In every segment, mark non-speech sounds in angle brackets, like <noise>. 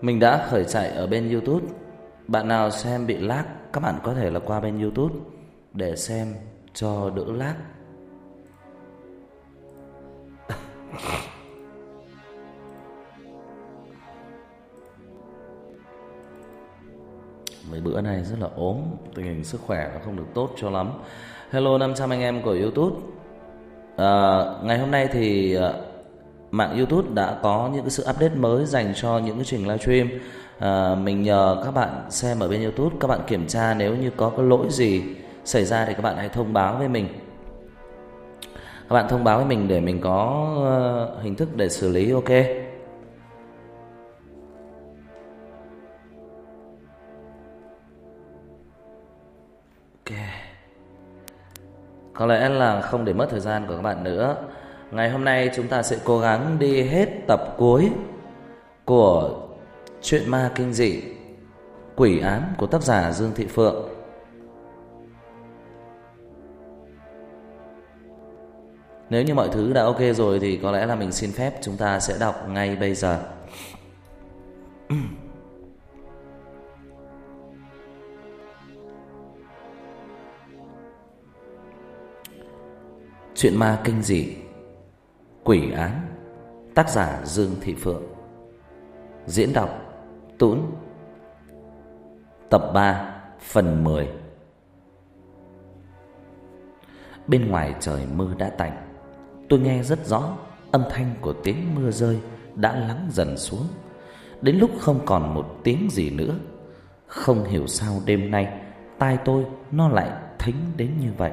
Mình đã khởi chạy ở bên YouTube. Bạn nào xem bị lag, các bạn có thể là qua bên YouTube để xem cho đỡ lag. <laughs> Mấy bữa này rất là ốm, tình hình sức khỏe nó không được tốt cho lắm. Hello 500 anh em của YouTube. À, ngày hôm nay thì à, mạng YouTube đã có những cái sự update mới dành cho những cái trình livestream. À, mình nhờ các bạn xem ở bên YouTube, các bạn kiểm tra nếu như có cái lỗi gì xảy ra thì các bạn hãy thông báo với mình. Các bạn thông báo với mình để mình có uh, hình thức để xử lý ok. Ok. Có lẽ là không để mất thời gian của các bạn nữa. Ngày hôm nay chúng ta sẽ cố gắng đi hết tập cuối của Chuyện ma kinh dị, Quỷ án của tác giả Dương Thị Phượng. Nếu như mọi thứ đã ok rồi thì có lẽ là mình xin phép chúng ta sẽ đọc ngay bây giờ. Chuyện ma kinh dị Quỷ án Tác giả Dương Thị Phượng. Diễn đọc Tũn. Tập 3 Phần 10 Bên ngoài trời mưa đã tạnh, Tôi nghe rất rõ Âm thanh của tiếng mưa rơi Đã lắng dần xuống. Đến lúc không còn một tiếng gì nữa, Không hiểu sao đêm nay Tai tôi nó lại thính đến như vậy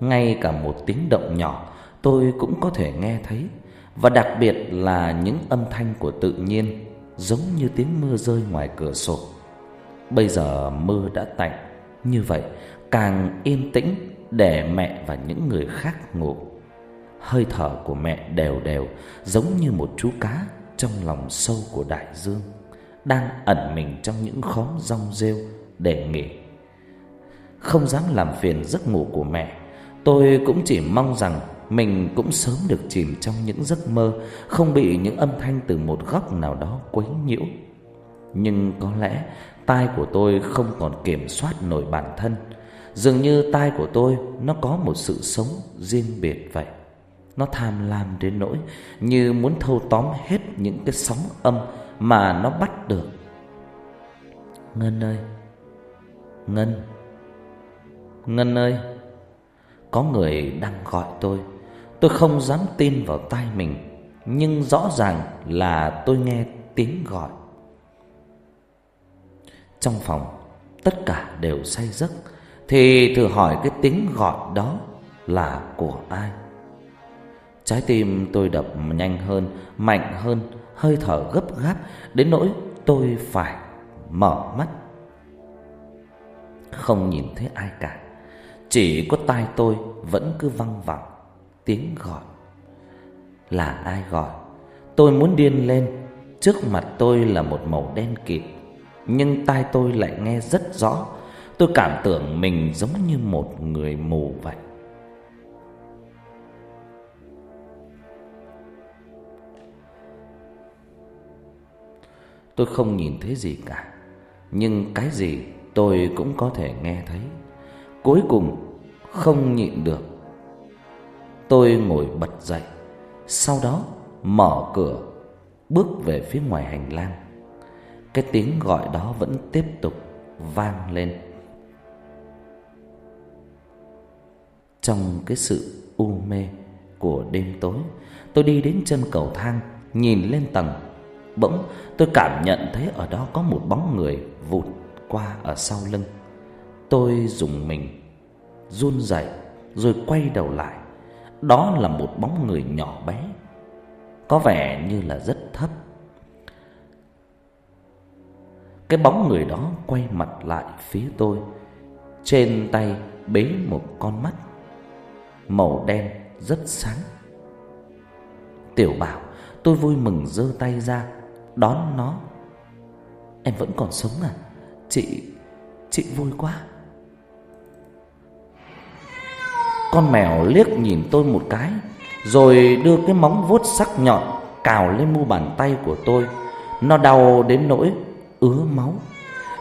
ngay cả một tiếng động nhỏ tôi cũng có thể nghe thấy và đặc biệt là những âm thanh của tự nhiên giống như tiếng mưa rơi ngoài cửa sổ. Bây giờ mưa đã tạnh, như vậy càng yên tĩnh để mẹ và những người khác ngủ. Hơi thở của mẹ đều đều giống như một chú cá trong lòng sâu của đại dương đang ẩn mình trong những khóm rong rêu để nghỉ. Không dám làm phiền giấc ngủ của mẹ, Tôi cũng chỉ mong rằng mình cũng sớm được chìm trong những giấc mơ, không bị những âm thanh từ một góc nào đó quấy nhiễu. Nhưng có lẽ tai của tôi không còn kiểm soát nổi bản thân. Dường như tai của tôi nó có một sự sống riêng biệt vậy. Nó tham lam đến nỗi như muốn thâu tóm hết những cái sóng âm mà nó bắt được. Ngân ơi, Ngân, Ngân ơi. Có người đang gọi tôi. Tôi không dám tin vào tai mình, Nhưng rõ ràng là tôi nghe tiếng gọi. Trong phòng, Tất cả đều say giấc, Thì thử hỏi cái tiếng gọi đó Là của ai? Trái tim tôi đập nhanh hơn, Mạnh hơn, Hơi thở gấp gáp, Đến nỗi tôi phải mở mắt. Không nhìn thấy ai cả chỉ có tai tôi vẫn cứ văng vẳng. Tiếng gọi. Là ai gọi? Tôi muốn điên lên. Trước mặt tôi là một màu đen kịt, Nhưng tai tôi lại nghe rất rõ. Tôi cảm tưởng mình giống như một người mù vậy. Tôi không nhìn thấy gì cả, Nhưng cái gì tôi cũng có thể nghe thấy. Cuối cùng, không nhịn được. Tôi ngồi bật dậy, Sau đó mở cửa, Bước về phía ngoài hành lang. Cái tiếng gọi đó vẫn tiếp tục vang lên. Trong cái sự u mê của đêm tối, Tôi đi đến chân cầu thang, Nhìn lên tầng. Bỗng tôi cảm nhận thấy ở đó có một bóng người vụt qua ở sau lưng. Tôi dùng mình run rẩy rồi quay đầu lại. Đó là một bóng người nhỏ bé, có vẻ như là rất thấp. Cái bóng người đó quay mặt lại phía tôi, trên tay bế một con mắt màu đen rất sáng. Tiểu Bảo, tôi vui mừng giơ tay ra đón nó. Em vẫn còn sống à? Chị chị vui quá. Con mèo liếc nhìn tôi một cái, Rồi đưa cái móng vuốt sắc nhọn cào lên mu bàn tay của tôi. Nó đau đến nỗi ứa máu.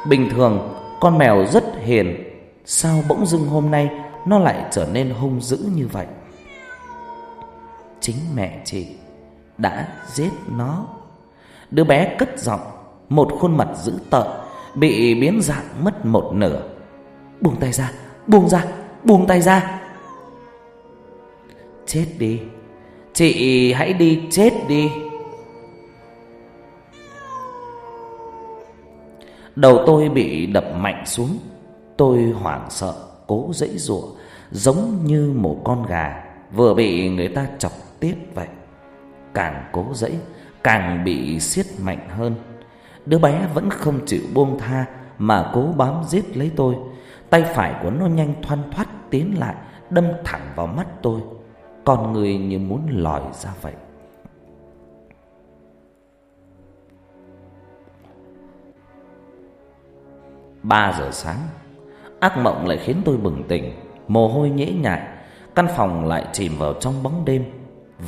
Bình thường, con mèo rất hiền, Sao bỗng dưng hôm nay Nó lại trở nên hung dữ như vậy? Chính mẹ chị Đã giết nó. Đứa bé cất giọng, Một khuôn mặt dữ tợn, Bị biến dạng mất một nửa. Buông tay ra, Buông ra, Buông tay ra. Chết đi. Chị hãy đi chết đi. Đầu tôi bị đập mạnh xuống. Tôi hoảng sợ, Cố dãy ruộng Giống như một con gà. Vừa bị người ta chọc tiếp vậy. Càng cố dãy, Càng bị siết mạnh hơn. Đứa bé vẫn không chịu buông tha, Mà cố bám giết lấy tôi. Tay phải của nó nhanh thoăn thoắt tiến lại, Đâm thẳng vào mắt tôi. Con người như muốn lòi ra vậy. Ba giờ sáng, Ác mộng lại khiến tôi bừng tỉnh, Mồ hôi nhễ nhại. Căn phòng lại chìm vào trong bóng đêm.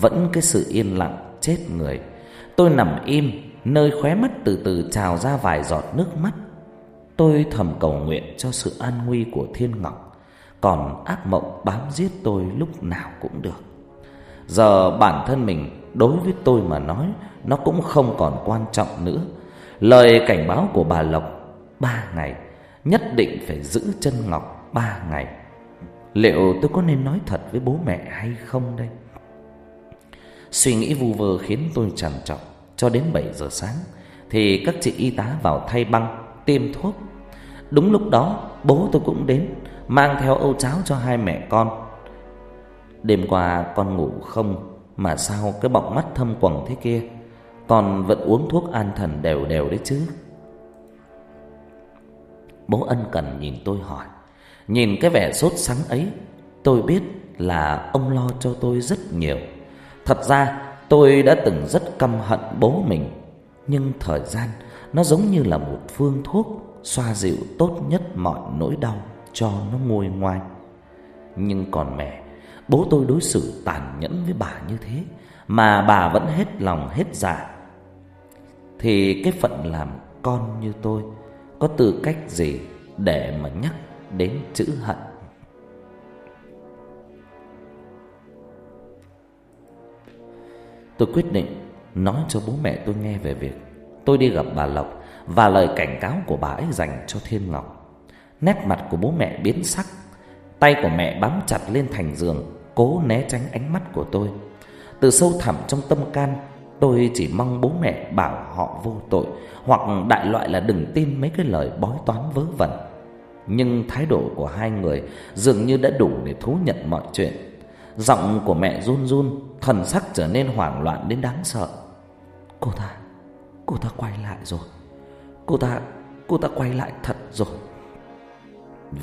Vẫn cái sự yên lặng, chết người. Tôi nằm im, Nơi khóe mắt từ từ trào ra vài giọt nước mắt. Tôi thầm cầu nguyện cho sự an nguy của Thiên Ngọc. Còn ác mộng bám giết tôi lúc nào cũng được. Giờ bản thân mình đối với tôi mà nói, Nó cũng không còn quan trọng nữa. Lời cảnh báo của bà Lộc, Ba ngày, Nhất định phải giữ chân Ngọc ba ngày. Liệu tôi có nên nói thật với bố mẹ hay không đây? Suy nghĩ vu vơ khiến tôi trằn trọc. Cho đến 7 giờ sáng, Thì các chị y tá vào thay băng, Tiêm thuốc. Đúng lúc đó, bố tôi cũng đến, Mang theo âu cháo cho hai mẹ con. Đêm qua con ngủ không, Mà sao cái bọng mắt thâm quầng thế kia? Con vẫn uống thuốc an thần đều đều đấy chứ. Bố ân cần nhìn tôi hỏi. Nhìn cái vẻ sốt sắng ấy, Tôi biết là ông lo cho tôi rất nhiều. Thật ra, tôi đã từng rất căm hận bố mình, Nhưng thời gian nó giống như là một phương thuốc Xoa dịu tốt nhất mọi nỗi đau cho nó nguôi ngoai. Nhưng còn mẹ Bố tôi đối xử tàn nhẫn với bà như thế Mà bà vẫn hết lòng hết dạ. Thì cái phận làm con như tôi Có tư cách gì để mà nhắc đến chữ hận? Tôi quyết định nói cho bố mẹ tôi nghe về việc tôi đi gặp bà Lộc và lời cảnh cáo của bà ấy dành cho Thiên Ngọc. Nét mặt của bố mẹ biến sắc, tay của mẹ bám chặt lên thành giường, cố né tránh ánh mắt của tôi. Từ sâu thẳm trong tâm can, tôi chỉ mong bố mẹ bảo họ vô tội hoặc đại loại là đừng tin mấy cái lời bói toán vớ vẩn. Nhưng thái độ của hai người dường như đã đủ để thú nhận mọi chuyện. Giọng của mẹ run run, thần sắc trở nên hoảng loạn đến đáng sợ. Cô ta, cô ta quay lại rồi. Cô ta, cô ta quay lại thật rồi.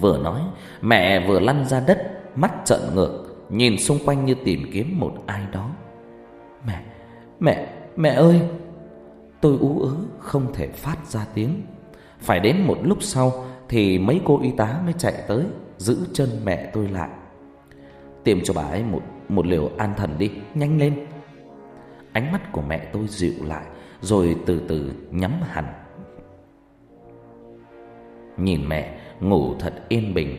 Vừa nói, mẹ vừa lăn ra đất, mắt trợn ngược, nhìn xung quanh như tìm kiếm một ai đó. Mẹ, mẹ, mẹ ơi! Tôi ú ớ không thể phát ra tiếng. Phải đến một lúc sau thì mấy cô y tá mới chạy tới giữ chân mẹ tôi lại. tìm cho bà ấy một một liều an thần đi, nhanh lên. Ánh mắt của mẹ tôi dịu lại rồi từ từ nhắm hẳn. Nhìn mẹ ngủ thật yên bình,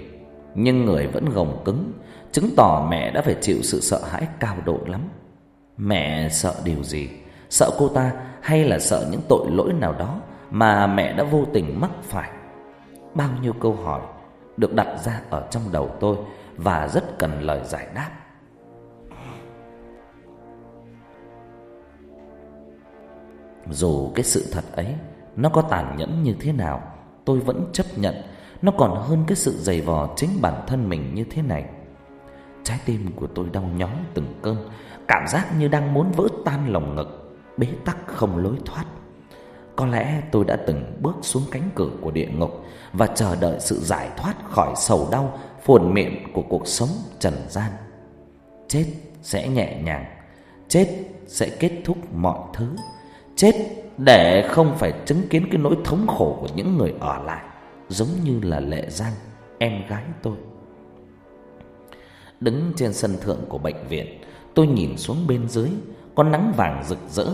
nhưng người vẫn gồng cứng, chứng tỏ mẹ đã phải chịu sự sợ hãi cao độ lắm. Mẹ sợ điều gì? Sợ cô ta hay là sợ những tội lỗi nào đó mà mẹ đã vô tình mắc phải? Bao nhiêu câu hỏi được đặt ra ở trong đầu tôi và rất cần lời giải đáp. Dù cái sự thật ấy nó có tàn nhẫn như thế nào, tôi vẫn chấp nhận nó còn hơn cái sự giày vò chính bản thân mình như thế này. Trái tim của tôi đau nhói từng cơn, cảm giác như đang muốn vỡ tan lồng ngực, bế tắc không lối thoát. Có lẽ tôi đã từng bước xuống cánh cửa của địa ngục và chờ đợi sự giải thoát khỏi sầu đau phồn miệng của cuộc sống trần gian. Chết sẽ nhẹ nhàng, chết sẽ kết thúc mọi thứ. Chết để không phải chứng kiến cái nỗi thống khổ của những người ở lại, giống như là Lệ Giang, em gái tôi. Đứng trên sân thượng của bệnh viện, tôi nhìn xuống bên dưới, Có nắng vàng rực rỡ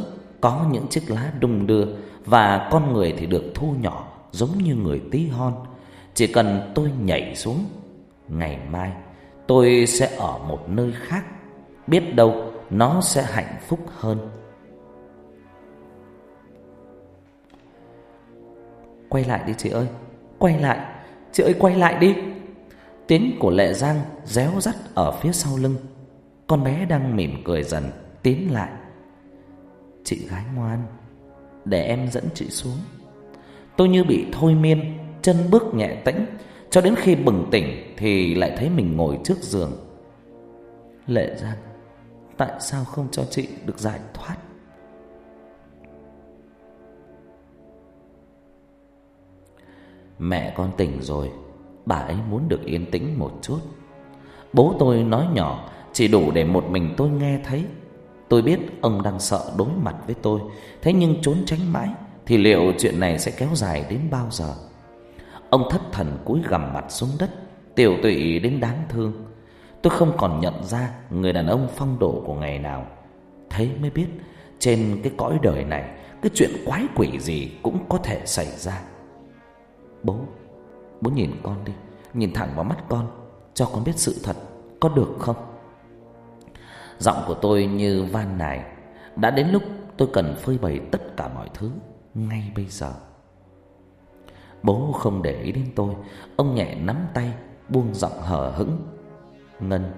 Có những chiếc lá đung đưa Và con người thì được thu nhỏ Giống như người tí hon. Chỉ cần tôi nhảy xuống Ngày mai tôi sẽ ở một nơi khác Biết đâu nó sẽ hạnh phúc hơn. Quay lại đi chị ơi Quay lại Chị ơi quay lại đi. Tiếng của Lệ Giang réo rắt ở phía sau lưng. Con bé đang mỉm cười dần, Tiến lại. Chị gái ngoan, Để em dẫn chị xuống. Tôi như bị thôi miên, Chân bước nhẹ tĩnh, Cho đến khi bừng tỉnh Thì lại thấy mình ngồi trước giường. Lệ Giang, Tại sao không cho chị được giải thoát? Mẹ con tỉnh rồi Bà ấy muốn được yên tĩnh một chút. Bố tôi nói nhỏ, Chỉ đủ để một mình tôi nghe thấy. Tôi biết ông đang sợ đối mặt với tôi, Thế nhưng trốn tránh mãi Thì liệu chuyện này sẽ kéo dài đến bao giờ? Ông thất thần cúi gằm mặt xuống đất, Tiểu tụy đến đáng thương. Tôi không còn nhận ra Người đàn ông phong độ của ngày nào. Thế mới biết, Trên cái cõi đời này, Cái chuyện quái quỷ gì cũng có thể xảy ra. Bố Bố nhìn con đi. Nhìn thẳng vào mắt con, Cho con biết sự thật, Có được không? Giọng của tôi như van nài. Đã đến lúc tôi cần phơi bày tất cả mọi thứ Ngay bây giờ. Bố không để ý đến tôi. Ông nhẹ nắm tay, Buông giọng hờ hững. Ngân,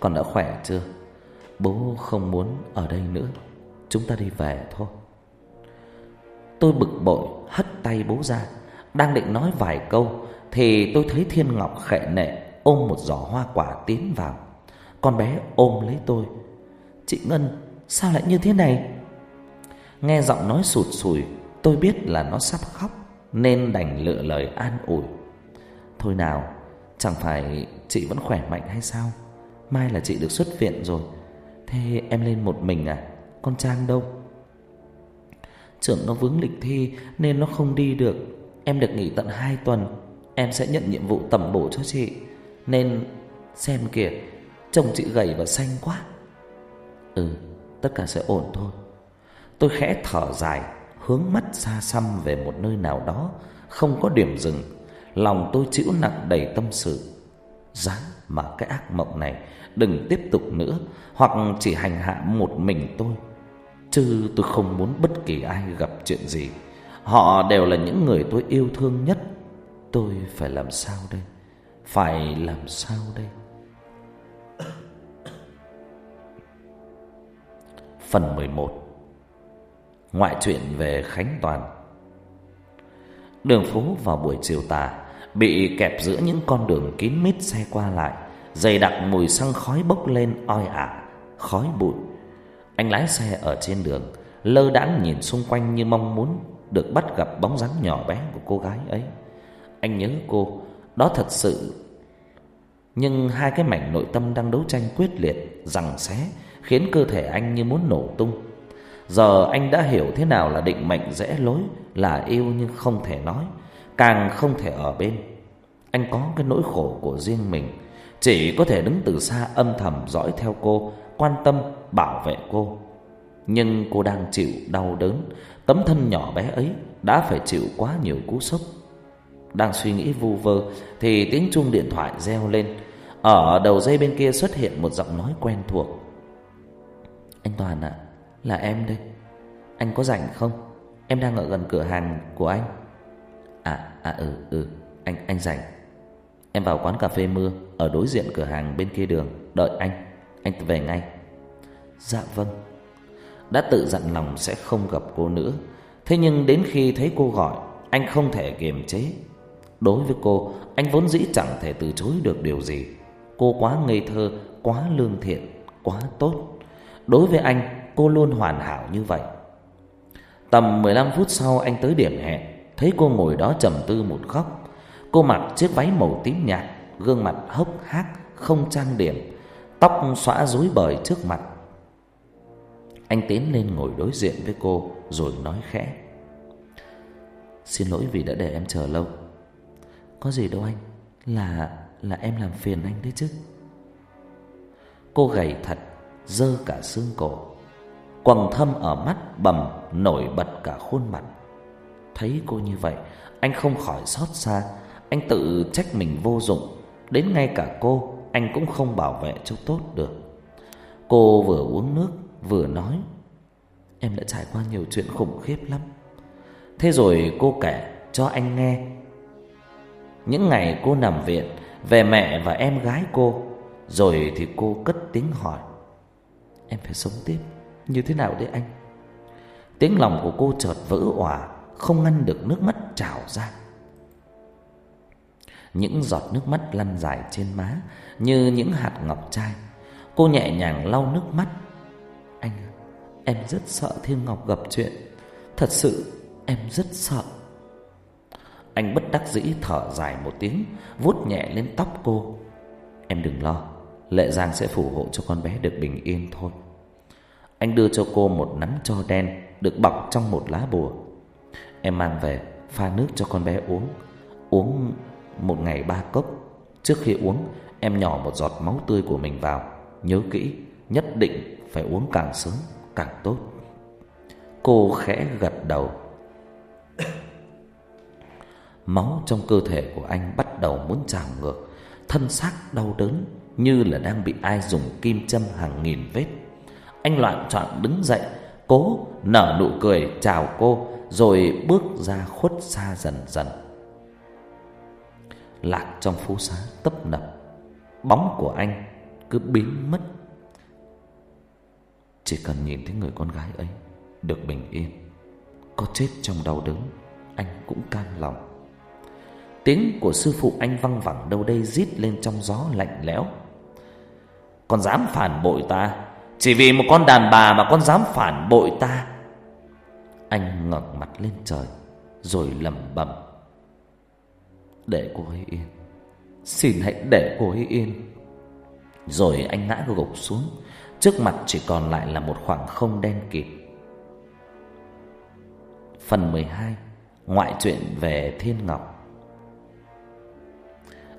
Con đã khỏe chưa? Bố không muốn ở đây nữa. Chúng ta đi về thôi. Tôi bực bội, hất tay bố ra. Đang định nói vài câu, Thì tôi thấy Thiên Ngọc khệ nệ Ôm một giỏ hoa quả tiến vào. Con bé ôm lấy tôi. Chị Ngân, sao lại như thế này? Nghe giọng nói sụt sùi, Tôi biết là nó sắp khóc, Nên đành lựa lời an ủi. Thôi nào, Chẳng phải chị vẫn khỏe mạnh hay sao? Mai là chị được xuất viện rồi. Thế em lên một mình à? Con Trang đâu? Trưởng nó vướng lịch thi Nên nó không đi được. Em được nghỉ tận 2 tuần. Em sẽ nhận nhiệm vụ tẩm bổ cho chị. Nên xem kìa, chồng chị gầy và xanh quá. Ừ tất cả sẽ ổn thôi. Tôi khẽ thở dài, Hướng mắt xa xăm về một nơi nào đó Không có điểm dừng. Lòng tôi chịu nặng đầy tâm sự. Ráng mà cái ác mộng này Đừng tiếp tục nữa, Hoặc chỉ hành hạ một mình tôi. Chứ tôi không muốn bất kỳ ai gặp chuyện gì. Họ đều là những người tôi yêu thương nhất. Tôi phải làm sao đây? Phải làm sao đây? Phần 11 Ngoại truyện về Khánh Toàn. Đường phố vào buổi chiều tà Bị kẹp giữa những con đường kín mít xe qua lại, Dày đặc mùi xăng khói bốc lên oi ả, Khói bụi. Anh lái xe ở trên đường, Lơ đãng nhìn xung quanh như mong muốn được bắt gặp bóng dáng nhỏ bé của cô gái ấy. Anh nhớ cô Đó thật sự. Nhưng hai cái mảnh nội tâm đang đấu tranh quyết liệt giằng xé Khiến cơ thể anh như muốn nổ tung. Giờ anh đã hiểu thế nào là định mệnh rẽ lối Là yêu nhưng không thể nói Càng không thể ở bên. Anh có cái nỗi khổ của riêng mình Chỉ có thể đứng từ xa âm thầm dõi theo cô Quan tâm, bảo vệ cô. Nhưng cô đang chịu đau đớn Tấm thân nhỏ bé ấy Đã phải chịu quá nhiều cú sốc. Đang suy nghĩ vu vơ Thì tiếng chuông điện thoại reo lên. Ở đầu dây bên kia xuất hiện một giọng nói quen thuộc. Anh Toàn ạ, Là em đây. Anh có rảnh không? Em đang ở gần cửa hàng của anh. À à ừ ừ Anh anh rảnh. Em vào quán cà phê mưa Ở đối diện cửa hàng bên kia đường, Đợi anh. Anh về ngay. Dạ vâng. Đã tự dặn lòng sẽ không gặp cô nữa. Thế nhưng đến khi thấy cô gọi, Anh không thể kiềm chế. Đối với cô, Anh vốn dĩ chẳng thể từ chối được điều gì. Cô quá ngây thơ, Quá lương thiện, Quá tốt. Đối với anh, Cô luôn hoàn hảo như vậy. Tầm 15 phút sau anh tới điểm hẹn, Thấy cô ngồi đó trầm tư một góc. Cô mặc chiếc váy màu tím nhạt, Gương mặt hốc hác, Không trang điểm, Tóc xõa rối bời trước mặt. Anh tiến lên ngồi đối diện với cô Rồi nói khẽ Xin lỗi vì đã để em chờ lâu Có gì đâu anh Là là em làm phiền anh đấy chứ Cô gầy thật Dơ cả xương cổ quầng thâm ở mắt bầm nổi bật cả khuôn mặt. Thấy cô như vậy, anh không khỏi xót xa, anh tự trách mình vô dụng, đến ngay cả cô anh cũng không bảo vệ cho tốt được. Cô vừa uống nước vừa nói: "Em đã trải qua nhiều chuyện khủng khiếp lắm." Thế rồi cô kể cho anh nghe những ngày cô nằm viện về mẹ và em gái cô, rồi thì cô cất tiếng hỏi: "Em phải sống tiếp như thế nào đấy anh?" Tiếng lòng của cô chợt vỡ òa, không ngăn được nước mắt trào ra. Những giọt nước mắt lăn dài trên má như những hạt ngọc trai. Cô nhẹ nhàng lau nước mắt. Em rất sợ Thiên Ngọc gặp chuyện. Thật sự em rất sợ. Anh bất đắc dĩ thở dài một tiếng, vuốt nhẹ lên tóc cô. Em đừng lo, Lệ Giang sẽ phù hộ cho con bé được bình yên thôi. Anh đưa cho cô một nắm cho đen được bọc trong một lá bùa. Em mang về pha nước cho con bé uống, uống một ngày ba cốc. Trước khi uống, em nhỏ một giọt máu tươi của mình vào, nhớ kỹ, nhất định phải uống càng sớm càng tốt. Cô khẽ gật đầu. Máu trong cơ thể của anh bắt đầu muốn trào ngược, thân xác đau đớn như là đang bị ai dùng kim châm hàng nghìn vết. Anh loạn choạng đứng dậy, cố nở nụ cười chào cô rồi bước ra khuất xa dần dần. Lạc trong phố xá tấp nập, bóng của anh cứ biến mất. Chỉ cần nhìn thấy người con gái ấy được bình yên, có chết trong đau đớn, anh cũng can lòng. Tiếng của sư phụ anh văng vẳng đâu đây rít lên trong gió lạnh lẽo. Con dám phản bội ta, chỉ vì một con đàn bà mà con dám phản bội ta. Anh ngẩng mặt lên trời rồi lẩm bẩm: "Để cô ấy yên. Xin hãy để cô ấy yên." Rồi anh ngã gục xuống, trước mặt chỉ còn lại là một khoảng không đen kịt. Phần 12: Ngoại truyện về Thiên Ngọc.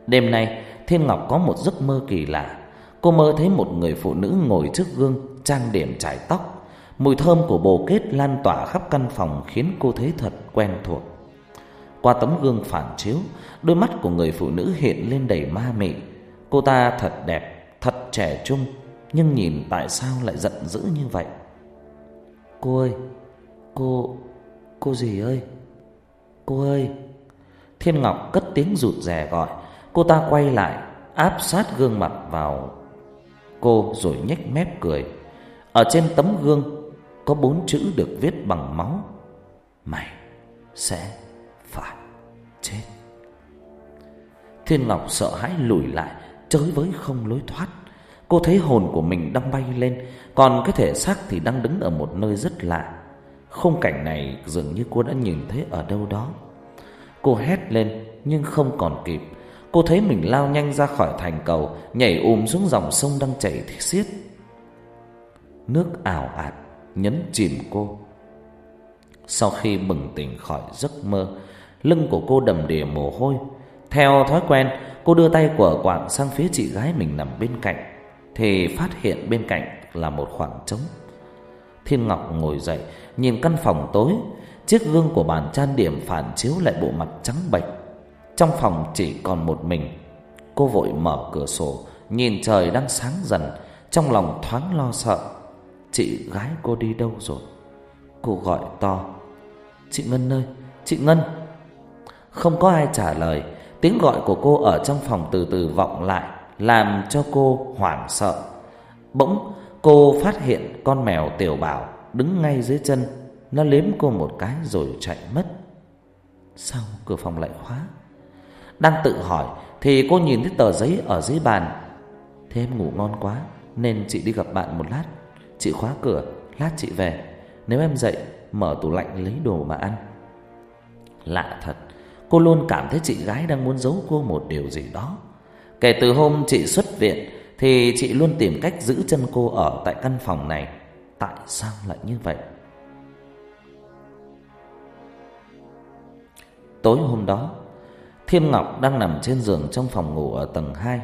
Đêm nay, Thiên Ngọc có một giấc mơ kỳ lạ. Cô mơ thấy một người phụ nữ ngồi trước gương, trang điểm chải tóc. Mùi thơm của bồ kết lan tỏa khắp căn phòng khiến cô thấy thật quen thuộc. Qua tấm gương phản chiếu, đôi mắt của người phụ nữ hiện lên đầy ma mị. Cô ta thật đẹp, thật trẻ trung, nhưng nhìn tại sao lại giận dữ như vậy? Cô ơi, cô, cô gì ơi? Cô ơi! Thiên Ngọc cất tiếng rụt rè gọi. Cô ta quay lại, áp sát gương mặt vào cô rồi nhếch mép cười. Ở trên tấm gương có bốn chữ được viết bằng máu. Mày sẽ phải chết. Thiên Ngọc sợ hãi lùi lại, chới với không lối thoát. Cô thấy hồn của mình đang bay lên, còn cái thể xác thì đang đứng ở một nơi rất lạ. Khung cảnh này dường như cô đã nhìn thấy ở đâu đó. Cô hét lên nhưng không còn kịp. Cô thấy mình lao nhanh ra khỏi thành cầu, nhảy ùm xuống dòng sông đang chảy xiết. Nước ảo ạt nhấn chìm cô. Sau khi bừng tỉnh khỏi giấc mơ, lưng của cô đầm đìa mồ hôi. Theo thói quen, cô đưa tay của quạng sang phía chị gái mình nằm bên cạnh, thì phát hiện bên cạnh là một khoảng trống. Thiên Ngọc ngồi dậy, nhìn căn phòng tối, chiếc gương của bàn trang điểm phản chiếu lại bộ mặt trắng bệch. Trong phòng chỉ còn một mình. Cô vội mở cửa sổ, nhìn trời đang sáng dần, trong lòng thoáng lo sợ. Chị gái cô đi đâu rồi? Cô gọi to. Chị Ngân ơi, chị Ngân. Không có ai trả lời, tiếng gọi của cô ở trong phòng từ từ vọng lại, làm cho cô hoảng sợ. Bỗng cô phát hiện con mèo tiểu bảo đứng ngay dưới chân, nó liếm cô một cái rồi chạy mất. Sao cửa phòng lại khóa? Đang tự hỏi thì cô nhìn thấy tờ giấy ở dưới bàn. Thế em ngủ ngon quá nên chị đi gặp bạn một lát. Chị khóa cửa, lát chị về. Nếu em dậy, mở tủ lạnh lấy đồ mà ăn. Lạ thật, cô luôn cảm thấy chị gái đang muốn giấu cô một điều gì đó. Kể từ hôm chị xuất viện thì chị luôn tìm cách giữ chân cô ở tại căn phòng này. Tại sao lại như vậy? Tối hôm đó, Thiên Ngọc đang nằm trên giường trong phòng ngủ ở tầng 2.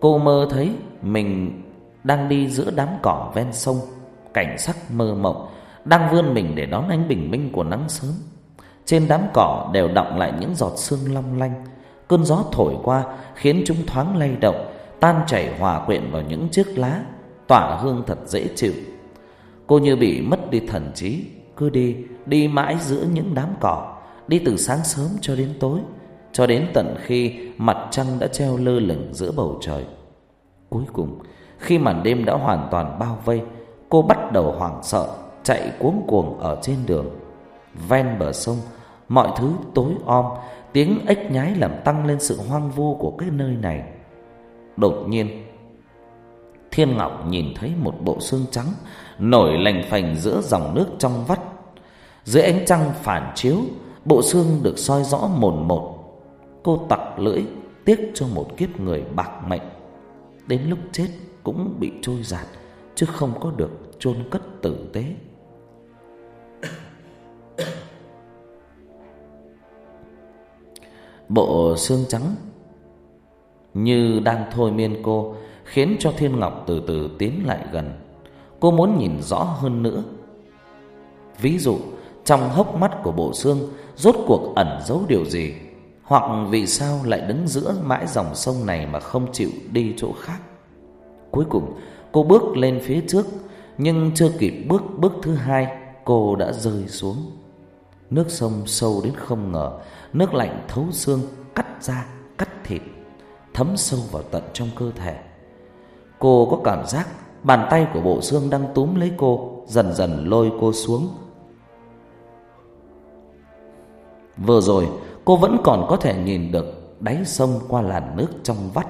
Cô mơ thấy mình đang đi giữa đám cỏ ven sông, cảnh sắc mơ mộng đang vươn mình để đón ánh bình minh của nắng sớm. Trên đám cỏ đều đọng lại những giọt sương long lanh, cơn gió thổi qua khiến chúng thoáng lay động, tan chảy hòa quyện vào những chiếc lá, tỏa hương thật dễ chịu. Cô như bị mất đi thần trí, cứ đi, đi mãi giữa những đám cỏ, đi từ sáng sớm cho đến tối, cho đến tận khi mặt trăng đã treo lơ lửng giữa bầu trời. Cuối cùng, khi màn đêm đã hoàn toàn bao vây, cô bắt đầu hoảng sợ, chạy cuống cuồng ở trên đường. Ven bờ sông, mọi thứ tối om, tiếng ếch nhái làm tăng lên sự hoang vu của cái nơi này. Đột nhiên, Thiên Ngọc nhìn thấy một bộ xương trắng nổi lành phành giữa dòng nước trong vắt. Dưới ánh trăng phản chiếu, bộ xương được soi rõ mồn một. Cô tặc lưỡi tiếc cho một kiếp người bạc mệnh. Đến lúc chết cũng bị trôi giạt chứ không có được chôn cất tử tế. Bộ xương trắng như đang thôi miên cô, khiến cho Thiên Ngọc từ từ tiến lại gần. Cô muốn nhìn rõ hơn nữa. Ví dụ, trong hốc mắt của bộ xương rốt cuộc ẩn giấu điều gì, hoặc vì sao lại đứng giữa mãi dòng sông này mà không chịu đi chỗ khác. Cuối cùng, cô bước lên phía trước, nhưng chưa kịp bước bước thứ hai, cô đã rơi xuống. Nước sông sâu đến không ngờ, nước lạnh thấu xương, cắt da, cắt thịt, thấm sâu vào tận trong cơ thể. Cô có cảm giác bàn tay của bộ xương đang túm lấy cô, dần dần lôi cô xuống. Vừa rồi, cô vẫn còn có thể nhìn được đáy sông qua làn nước trong vắt.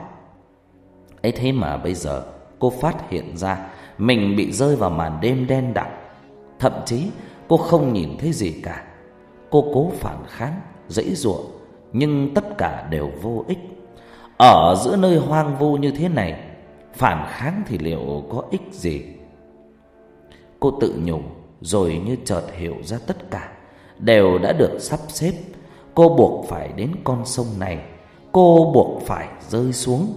ấy thế mà bây giờ cô phát hiện ra mình bị rơi vào màn đêm đen đặc. Thậm chí cô không nhìn thấy gì cả. Cô cố phản kháng, dãy giụa, nhưng tất cả đều vô ích. Ở giữa nơi hoang vu như thế này, phản kháng thì liệu có ích gì? Cô tự nhủ rồi như chợt hiểu ra tất cả đều đã được sắp xếp. Cô buộc phải đến con sông này, cô buộc phải rơi xuống.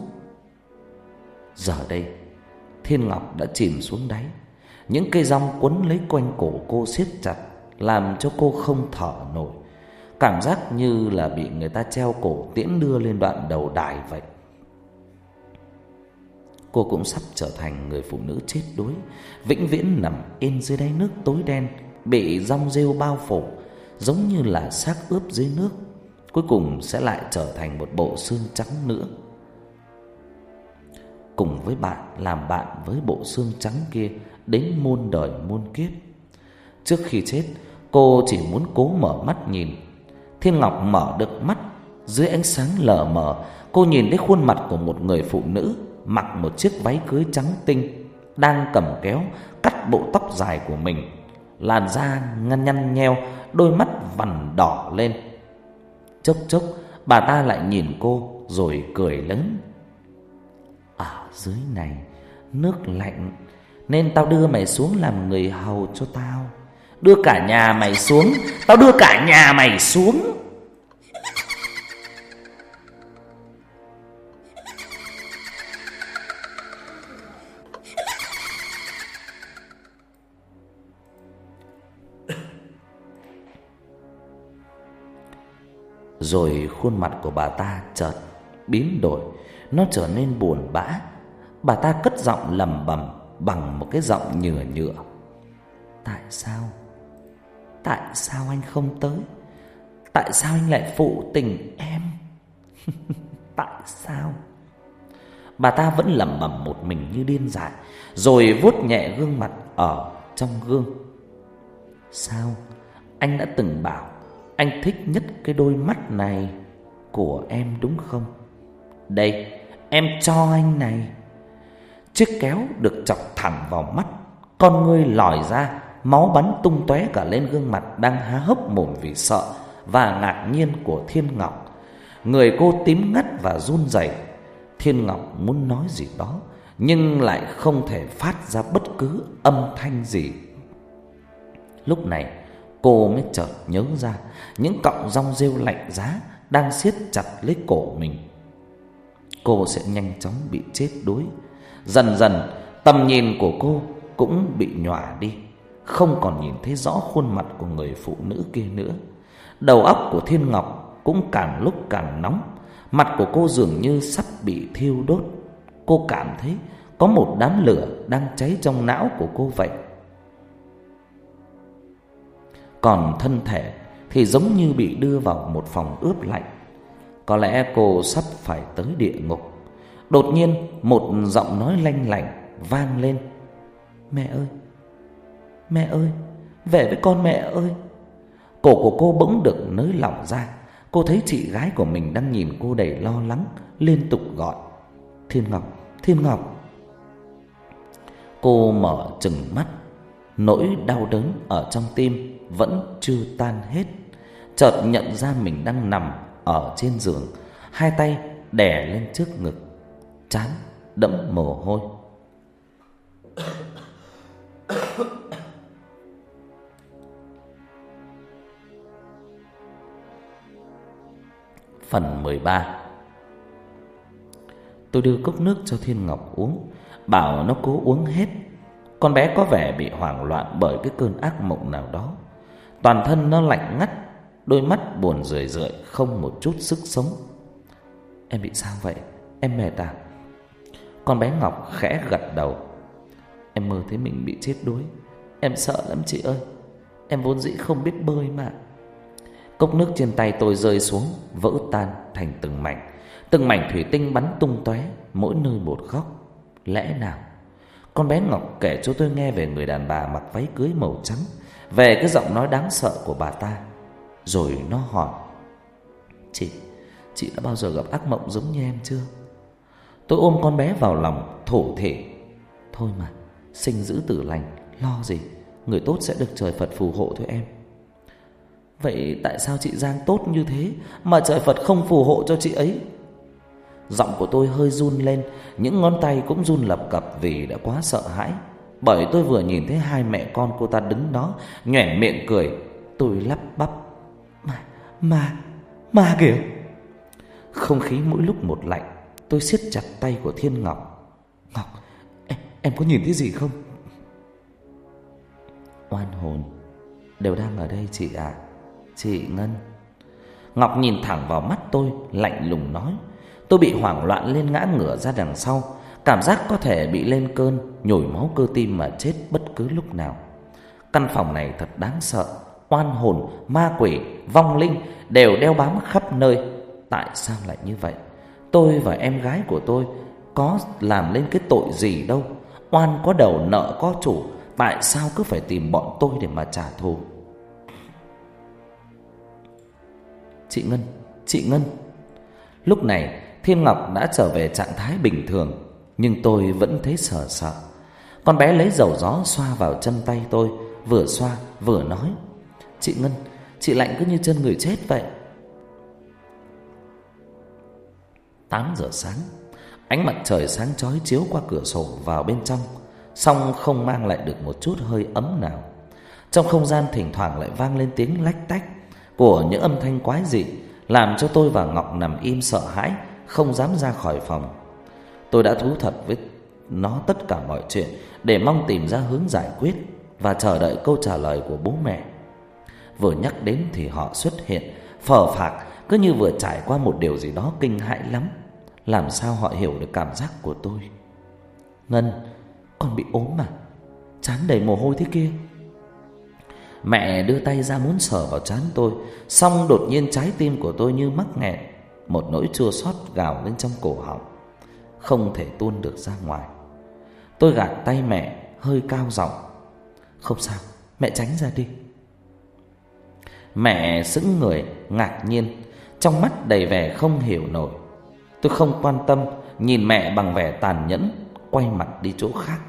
Giờ đây, Thiên Ngọc đã chìm xuống đáy. Những cây rong quấn lấy quanh cổ cô siết chặt, làm cho cô không thở nổi. Cảm giác như là bị người ta treo cổ tiễn đưa lên đoạn đầu đài vậy. Cô cũng sắp trở thành người phụ nữ chết đuối, vĩnh viễn nằm yên dưới đáy nước tối đen, bị rong rêu bao phủ, giống như là xác ướp dưới nước, cuối cùng sẽ lại trở thành một bộ xương trắng nữa. Cùng với bạn làm bạn với bộ xương trắng kia đến muôn đời muôn kiếp. Trước khi chết, cô chỉ muốn cố mở mắt nhìn. Thiên Ngọc mở được mắt, dưới ánh sáng lờ mờ, cô nhìn thấy khuôn mặt của một người phụ nữ mặc một chiếc váy cưới trắng tinh, đang cầm kéo cắt bộ tóc dài của mình. Làn da ngăn nhăn nheo, đôi mắt vằn đỏ lên. Chốc chốc, bà ta lại nhìn cô rồi cười lớn. Ở dưới này, nước lạnh, nên tao đưa mày xuống làm người hầu cho tao. Đưa cả nhà mày xuống, tao đưa cả nhà mày xuống. Rồi khuôn mặt của bà ta chợt biến đổi. Nó trở nên buồn bã. Bà ta cất giọng lầm bầm Bằng một cái giọng nhựa nhựa. Tại sao? Tại sao anh không tới? Tại sao anh lại phụ tình em? <laughs> Tại sao? Bà ta vẫn lẩm bẩm một mình như điên dại Rồi vuốt nhẹ gương mặt ở trong gương. Sao? Anh đã từng bảo anh thích nhất cái đôi mắt này của em đúng không? Đây, em cho anh này. Chiếc kéo được chọc thẳng vào mắt, con ngươi lòi ra, máu bắn tung tóe cả lên gương mặt đang há hốc mồm vì sợ và ngạc nhiên của Thiên Ngọc. Người cô tím ngắt và run rẩy. Thiên Ngọc muốn nói gì đó, nhưng lại không thể phát ra bất cứ âm thanh gì. Lúc này, Cô mới chợt nhớ ra Những cọng rong rêu lạnh giá Đang siết chặt lấy cổ mình Cô sẽ nhanh chóng bị chết đuối Dần dần tầm nhìn của cô cũng bị nhòa đi, không còn nhìn thấy rõ khuôn mặt của người phụ nữ kia nữa. Đầu óc của Thiên Ngọc cũng càng lúc càng nóng, mặt của cô dường như sắp bị thiêu đốt. Cô cảm thấy có một đám lửa đang cháy trong não của cô vậy. Còn thân thể thì giống như bị đưa vào một phòng ướp lạnh. Có lẽ cô sắp phải tới địa ngục. Đột nhiên một giọng nói lanh lảnh vang lên. Mẹ ơi! Mẹ ơi! Về với con mẹ ơi! Cổ của cô bỗng được nới lỏng ra. Cô thấy chị gái của mình đang nhìn cô đầy lo lắng, liên tục gọi. Thiên Ngọc! Thiên Ngọc! Cô mở chừng mắt, nỗi đau đớn ở trong tim vẫn chưa tan hết. Chợt nhận ra mình đang nằm ở trên giường, hai tay đè lên trước ngực, chán đẫm mồ hôi. Phần 13 Tôi đưa cốc nước cho Thiên Ngọc uống, Bảo nó cố uống hết. Con bé có vẻ bị hoảng loạn bởi cái cơn ác mộng nào đó. Toàn thân nó lạnh ngắt, Đôi mắt buồn rười rượi, Không một chút sức sống. Em bị sao vậy? Em mệt à? Con bé Ngọc khẽ gật đầu. Em mơ thấy mình bị chết đuối. Em sợ lắm chị ơi. Em vốn dĩ không biết bơi mà. Cốc nước trên tay tôi rơi xuống, Vỡ tan thành từng mảnh. Từng mảnh thủy tinh bắn tung tóe, Mỗi nơi một góc. Lẽ nào? Con bé Ngọc kể cho tôi nghe về người đàn bà mặc váy cưới màu trắng, Về cái giọng nói đáng sợ của bà ta. Rồi nó hỏi, Chị Chị đã bao giờ gặp ác mộng giống như em chưa? Tôi ôm con bé vào lòng, Thổ thể Thôi mà, Sinh giữ tử lành, Lo gì? Người tốt sẽ được trời Phật phù hộ thôi em. Vậy tại sao chị Giang tốt như thế Mà trời Phật không phù hộ cho chị ấy? Giọng của tôi hơi run lên Những ngón tay cũng run lập cập Vì đã quá sợ hãi. Bởi tôi vừa nhìn thấy hai mẹ con cô ta đứng đó nhoẻn miệng cười. Tôi lắp bắp Mà, mà, mà kìa. Không khí mỗi lúc một lạnh Tôi siết chặt tay của Thiên Ngọc. Ngọc, em, em có nhìn thấy gì không? Oan hồn Đều đang ở đây chị ạ. Chị Ngân. Ngọc nhìn thẳng vào mắt tôi Lạnh lùng nói Tôi bị hoảng loạn lên ngã ngửa ra đằng sau Cảm giác có thể bị lên cơn Nhồi máu cơ tim mà chết bất cứ lúc nào. Căn phòng này thật đáng sợ Oan hồn, ma quỷ, vong linh Đều đeo bám khắp nơi. Tại sao lại như vậy? Tôi và em gái của tôi Có làm lên cái tội gì đâu? Oan có đầu nợ có chủ Tại sao cứ phải tìm bọn tôi để mà trả thù? Chị Ngân Chị Ngân. Lúc này, Thiên Ngọc đã trở về trạng thái bình thường, Nhưng tôi vẫn thấy sợ sợ Con bé lấy dầu gió xoa vào chân tay tôi, Vừa xoa, vừa nói, Chị Ngân, Chị lạnh cứ như chân người chết vậy. 8 giờ sáng, Ánh mặt trời sáng chói chiếu qua cửa sổ vào bên trong, song không mang lại được một chút hơi ấm nào. Trong không gian thỉnh thoảng lại vang lên tiếng lách tách. Của những âm thanh quái dị, Làm cho tôi và Ngọc nằm im sợ hãi, Không dám ra khỏi phòng. Tôi đã thú thật với nó tất cả mọi chuyện, Để mong tìm ra hướng giải quyết Và chờ đợi câu trả lời của bố mẹ. Vừa nhắc đến thì họ xuất hiện, Phờ phạc, Cứ như vừa trải qua một điều gì đó kinh hãi lắm. Làm sao họ hiểu được cảm giác của tôi? Ngân, Con bị ốm mà Chán đầy mồ hôi thế kia. Mẹ đưa tay ra muốn sờ vào trán tôi. Xong đột nhiên trái tim của tôi như mắc nghẹn. Một nỗi chua xót gào lên trong cổ họng. Không thể tuôn được ra ngoài. Tôi gạt tay mẹ, hơi cao giọng. Không sao, Mẹ tránh ra đi. Mẹ sững người, ngạc nhiên. Trong mắt đầy vẻ không hiểu nổi. Tôi không quan tâm, Nhìn mẹ bằng vẻ tàn nhẫn, Quay mặt đi chỗ khác.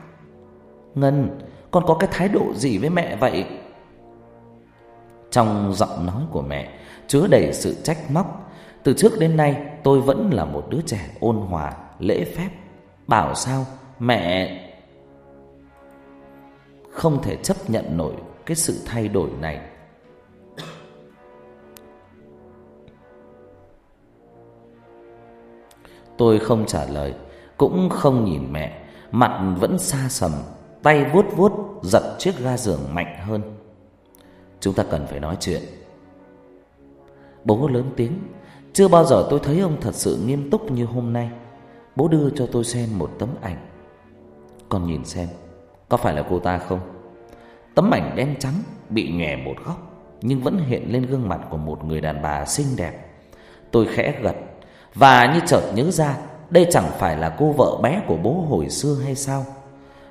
Ngân, Con có cái thái độ gì với mẹ vậy? Trong giọng nói của mẹ, Chứa đầy sự trách móc. Từ trước đến nay, tôi vẫn là một đứa trẻ ôn hòa, Lễ phép. Bảo sao, mẹ Không thể chấp nhận nổi Cái sự thay đổi này. Tôi không trả lời, Cũng không nhìn mẹ. Mặt vẫn xa sầm, tay vuốt vuốt giật chiếc ga giường mạnh hơn. Chúng ta cần phải nói chuyện. Bố lớn tiếng, chưa bao giờ tôi thấy ông thật sự nghiêm túc như hôm nay. Bố đưa cho tôi xem một tấm ảnh. Con nhìn xem, có phải là cô ta không? Tấm ảnh đen trắng bị nhòe một góc nhưng vẫn hiện lên gương mặt của một người đàn bà xinh đẹp. Tôi khẽ gật và như chợt nhớ ra, đây chẳng phải là cô vợ bé của bố hồi xưa hay sao?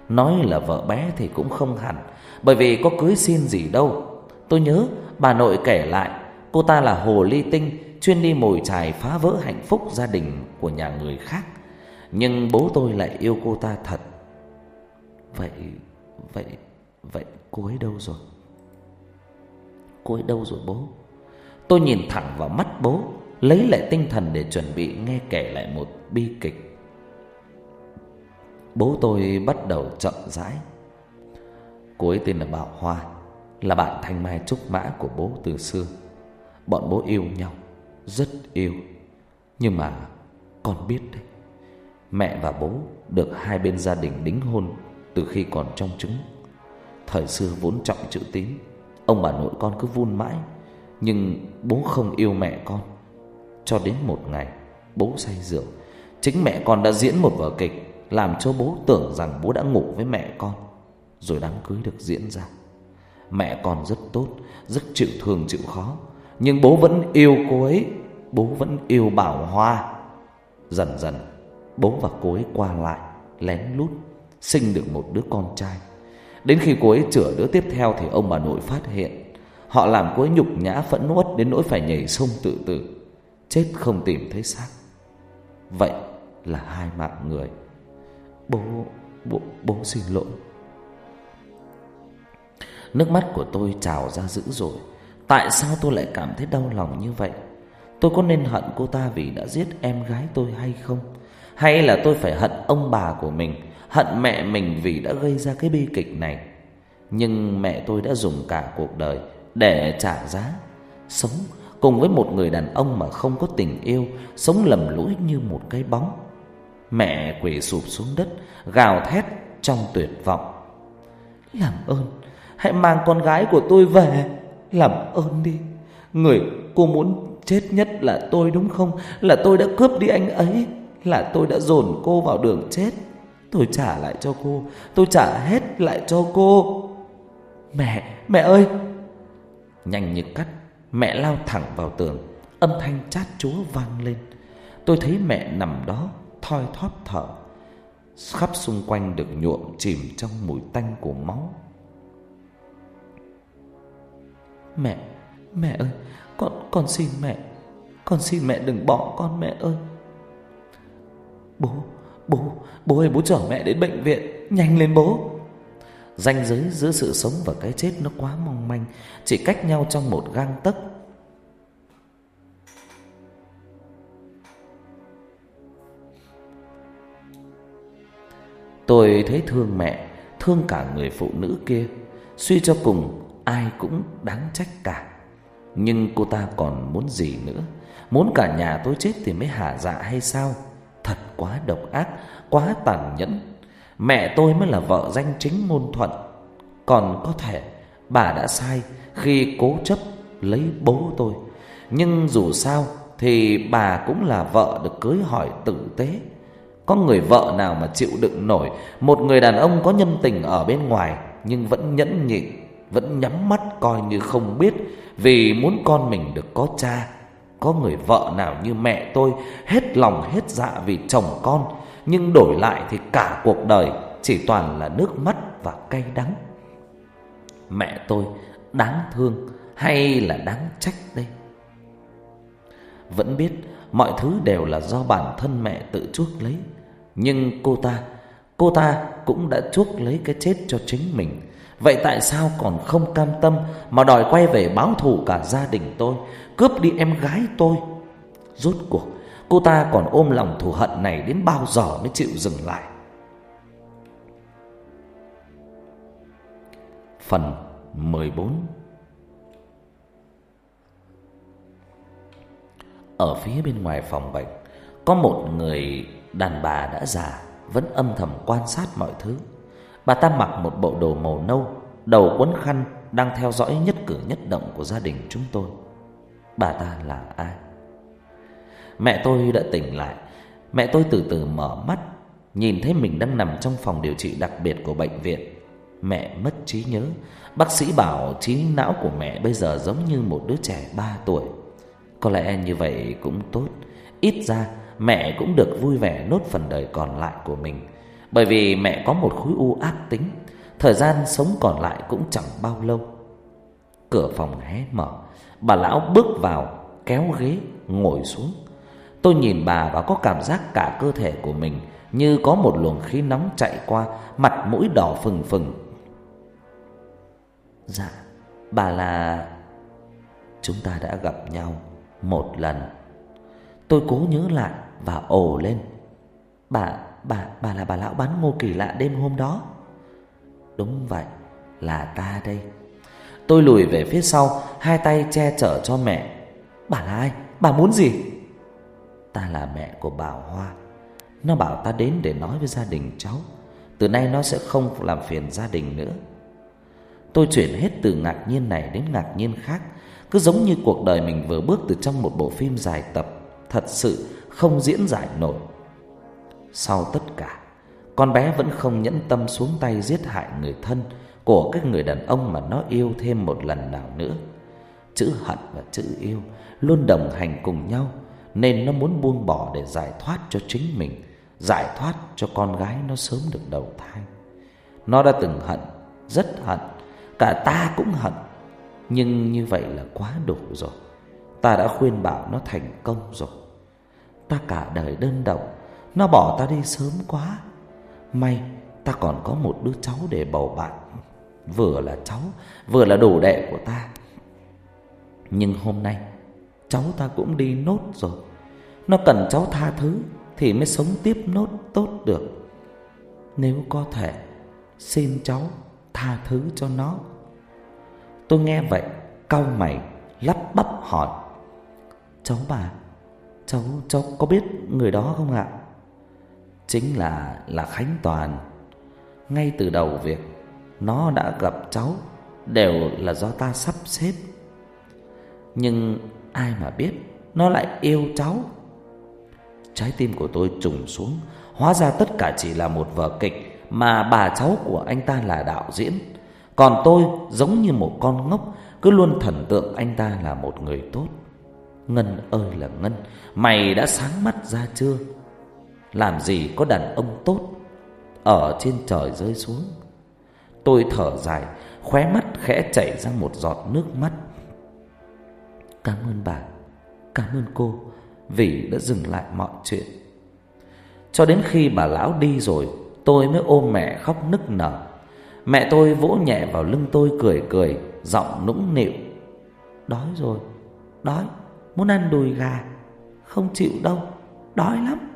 Nói là vợ bé thì cũng không hẳn, bởi vì có cưới xin gì đâu. Tôi nhớ bà nội kể lại, cô ta là hồ ly tinh, chuyên đi mồi chài phá vỡ hạnh phúc gia đình của nhà người khác. Nhưng bố tôi lại yêu cô ta thật. Vậy, vậy, vậy cô ấy đâu rồi? Cô ấy đâu rồi bố Tôi nhìn thẳng vào mắt bố Lấy lại tinh thần để chuẩn bị nghe kể lại một bi kịch Bố tôi bắt đầu chậm rãi Cô ấy tên là Bảo Hoa là bạn thanh mai trúc mã của bố từ xưa. Bọn bố yêu nhau, Rất yêu. Nhưng mà con biết đấy, Mẹ và bố được hai bên gia đình đính hôn Từ khi còn trong trứng. Thời xưa vốn trọng chữ tín, Ông bà nội con cứ vun mãi, Nhưng bố không yêu mẹ con. Cho đến một ngày, Bố say rượu, Chính mẹ con đã diễn một vở kịch Làm cho bố tưởng rằng bố đã ngủ với mẹ con, Rồi đám cưới được diễn ra. Mẹ con rất tốt Rất chịu thương chịu khó. Nhưng bố vẫn yêu cô ấy Bố vẫn yêu Bảo Hoa. Dần dần Bố và cô ấy qua lại Lén lút Sinh được một đứa con trai. Đến khi cô ấy chữa đứa tiếp theo thì ông bà nội phát hiện Họ làm cô ấy nhục nhã phẫn uất đến nỗi phải nhảy sông tự tử. Chết không tìm thấy xác. Vậy là hai mạng người. Bố, bố, bố xin lỗi. Nước mắt của tôi trào ra dữ dội Tại sao tôi lại cảm thấy đau lòng như vậy Tôi có nên hận cô ta vì đã giết em gái tôi hay không Hay là tôi phải hận ông bà của mình hận mẹ mình vì đã gây ra cái bi kịch này. Nhưng mẹ tôi đã dùng cả cuộc đời để trả giá, sống cùng với một người đàn ông mà không có tình yêu, sống lầm lũi như một cái bóng. Mẹ quỳ sụp xuống đất, gào thét trong tuyệt vọng. Làm ơn, hãy mang con gái của tôi về, làm ơn đi. Người cô muốn chết nhất là tôi đúng không? Là tôi đã cướp đi anh ấy, là tôi đã dồn cô vào đường chết. Tôi trả lại cho cô. Tôi trả hết lại cho cô. Mẹ, mẹ ơi! Nhanh như cắt Mẹ lao thẳng vào tường. Âm thanh chát chúa vang lên. Tôi thấy mẹ nằm đó Thoi thóp thở. Khắp xung quanh được nhuộm chìm trong mùi tanh của máu. Mẹ, mẹ ơi Con, con xin mẹ Con xin mẹ đừng bỏ con mẹ ơi. Bố, Bố, bố ơi bố chở mẹ đến bệnh viện Nhanh lên bố. Ranh giới giữa sự sống và cái chết nó quá mong manh Chỉ cách nhau trong một gang tấc. Tôi thấy thương mẹ Thương cả người phụ nữ kia Suy cho cùng ai cũng đáng trách cả Nhưng cô ta còn muốn gì nữa Muốn cả nhà tôi chết thì mới hả dạ hay sao Thật quá độc ác, quá tàn nhẫn. Mẹ tôi mới là vợ danh chính ngôn thuận. Còn có thể bà đã sai khi cố chấp lấy bố tôi. Nhưng dù sao thì bà cũng là vợ được cưới hỏi tử tế. Có người vợ nào mà chịu đựng nổi một người đàn ông có nhân tình ở bên ngoài nhưng vẫn nhẫn nhịn, vẫn nhắm mắt coi như không biết vì muốn con mình được có cha có người vợ nào như mẹ tôi hết lòng hết dạ vì chồng con, nhưng đổi lại thì cả cuộc đời chỉ toàn là nước mắt và cay đắng. Mẹ tôi đáng thương hay là đáng trách đây? Vẫn biết mọi thứ đều là do bản thân mẹ tự chuốc lấy, nhưng cô ta, cô ta cũng đã chuốc lấy cái chết cho chính mình. Vậy tại sao còn không cam tâm mà đòi quay về báo thù cả gia đình tôi, cướp đi em gái tôi. Rốt cuộc, cô ta còn ôm lòng thù hận này đến bao giờ mới chịu dừng lại. Phần 14 Ở phía bên ngoài phòng bệnh, có một người đàn bà đã già vẫn âm thầm quan sát mọi thứ. Bà ta mặc một bộ đồ màu nâu, đầu quấn khăn đang theo dõi nhất cử nhất động của gia đình chúng tôi. Bà ta là ai? Mẹ tôi đã tỉnh lại. Mẹ tôi từ từ mở mắt, nhìn thấy mình đang nằm trong phòng điều trị đặc biệt của bệnh viện. Mẹ mất trí nhớ. Bác sĩ bảo trí não của mẹ bây giờ giống như một đứa trẻ 3 tuổi. Có lẽ như vậy cũng tốt. Ít ra mẹ cũng được vui vẻ nốt phần đời còn lại của mình. Bởi vì mẹ có một khối u ác tính, thời gian sống còn lại cũng chẳng bao lâu. Cửa phòng hé mở, bà lão bước vào, kéo ghế, ngồi xuống. Tôi nhìn bà và có cảm giác cả cơ thể của mình như có một luồng khí nóng chạy qua, mặt mũi đỏ phừng phừng. Dạ, bà là... Chúng ta đã gặp nhau một lần. Tôi cố nhớ lại và ồ lên. Bà, bà, bà là bà lão bán ngô kỳ lạ đêm hôm đó. Đúng vậy, là ta đây. Tôi lùi về phía sau, hai tay che chở cho mẹ. Bà là ai? Bà muốn gì? Ta là mẹ của Bảo Hoa. Nó bảo ta đến để nói với gia đình cháu. Từ nay nó sẽ không làm phiền gia đình nữa. Tôi chuyển hết từ ngạc nhiên này đến ngạc nhiên khác, cứ giống như cuộc đời mình vừa bước từ trong một bộ phim dài tập, thật sự không diễn giải nổi. Sau tất cả, con bé vẫn không nhẫn tâm xuống tay giết hại người thân của các người đàn ông mà nó yêu thêm một lần nào nữa. Chữ hận và chữ yêu luôn đồng hành cùng nhau, nên nó muốn buông bỏ để giải thoát cho chính mình, giải thoát cho con gái nó sớm được đầu thai. Nó đã từng hận, rất hận, cả ta cũng hận, nhưng như vậy là quá đủ rồi. Ta đã khuyên bảo nó thành công rồi. Ta cả đời đơn độc, nó bỏ ta đi sớm quá. May ta còn có một đứa cháu để bầu bạn, vừa là cháu, vừa là đồ đệ của ta. Nhưng hôm nay cháu ta cũng đi nốt rồi. Nó cần cháu tha thứ thì mới sống tiếp nốt tốt được. Nếu có thể, xin cháu tha thứ cho nó. Tôi nghe vậy, cau mày, lắp bắp hỏi. Cháu bà, cháu cháu có biết người đó không ạ? Chính là là Khánh Toàn. Ngay từ đầu việc nó đã gặp cháu đều là do ta sắp xếp. Nhưng ai mà biết nó lại yêu cháu. Trái tim của tôi trùng xuống, hóa ra tất cả chỉ là một vở kịch mà bà cháu của anh ta là đạo diễn. Còn tôi giống như một con ngốc cứ luôn thần tượng anh ta là một người tốt. Ngân ơi là Ngân, mày đã sáng mắt ra chưa? Làm gì có đàn ông tốt ở trên trời rơi xuống. Tôi thở dài, khóe mắt khẽ chảy ra một giọt nước mắt. Cảm ơn bà, cảm ơn cô vì đã dừng lại mọi chuyện. Cho đến khi bà lão đi rồi, tôi mới ôm mẹ khóc nức nở. Mẹ tôi vỗ nhẹ vào lưng tôi cười cười, giọng nũng nịu. Đói rồi, đói, muốn ăn đùi gà, không chịu đâu, đói lắm.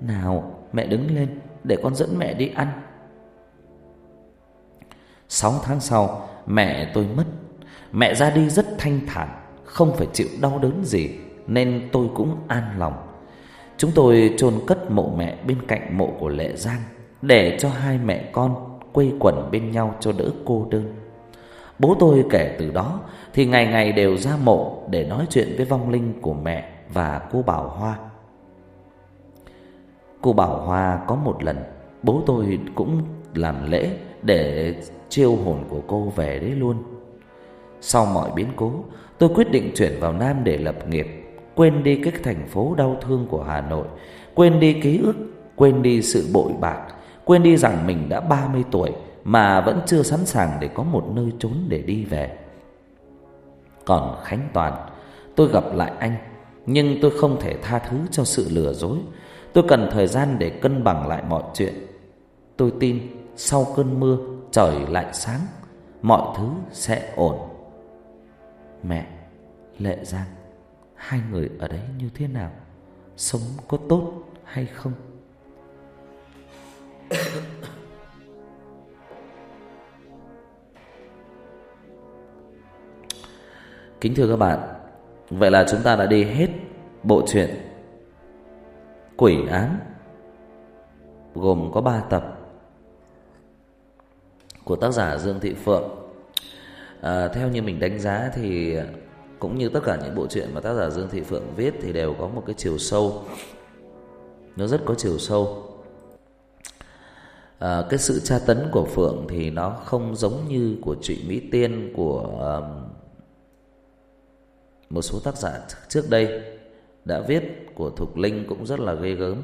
Nào, mẹ đứng lên để con dẫn mẹ đi ăn. Sáu tháng sau, mẹ tôi mất. Mẹ ra đi rất thanh thản, không phải chịu đau đớn gì, nên tôi cũng an lòng. Chúng tôi chôn cất mộ mẹ bên cạnh mộ của Lệ Giang để cho hai mẹ con quây quần bên nhau cho đỡ cô đơn. Bố tôi kể từ đó thì ngày ngày đều ra mộ để nói chuyện với vong linh của mẹ và cô Bảo Hoa. Cô Bảo Hoa có một lần bố tôi cũng làm lễ để chiêu hồn của cô về đấy luôn. Sau mọi biến cố, tôi quyết định chuyển vào Nam để lập nghiệp, quên đi cái thành phố đau thương của Hà Nội, quên đi ký ức, quên đi sự bội bạc, quên đi rằng mình đã 30 tuổi mà vẫn chưa sẵn sàng để có một nơi trốn để đi về. Còn Khánh Toàn, tôi gặp lại anh, nhưng tôi không thể tha thứ cho sự lừa dối. Tôi cần thời gian để cân bằng lại mọi chuyện. Tôi tin sau cơn mưa trời lại sáng, mọi thứ sẽ ổn. Mẹ, Lệ Giang, hai người ở đấy như thế nào? Sống có tốt hay không? <coughs> Kính thưa các bạn, vậy là chúng ta đã đi hết bộ truyện Quỷ án gồm có 3 tập. của tác giả Dương Thị Phượng. À, theo như mình đánh giá thì cũng như tất cả những bộ truyện mà tác giả Dương Thị Phượng viết thì đều có một cái chiều sâu. Nó rất có chiều sâu. À, cái sự tra tấn của Phượng thì nó không giống như của Trụy Mỹ Tiên của uh, một số tác giả trước đây đã viết của Thục Linh cũng rất là ghê gớm.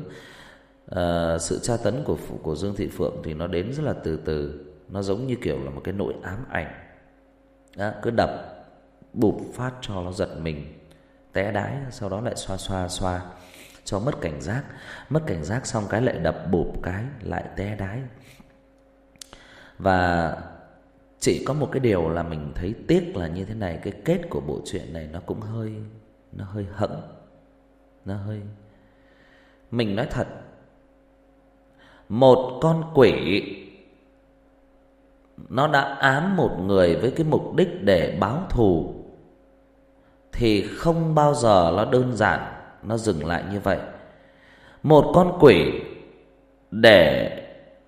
À, sự tra tấn của của Dương Thị Phượng thì nó đến rất là từ từ, nó giống như kiểu là một cái nỗi ám ảnh. Đó, cứ đập bụp phát cho nó giật mình, té đái sau đó lại xoa xoa xoa cho mất cảnh giác, mất cảnh giác xong cái lại đập bụp cái lại té đái. Và chỉ có một cái điều là mình thấy tiếc là như thế này, cái kết của bộ truyện này nó cũng hơi nó hơi hững nó hơi. Mình nói thật một con quỷ nó đã ám một người với cái mục đích để báo thù thì không bao giờ nó đơn giản nó dừng lại như vậy. Một con quỷ để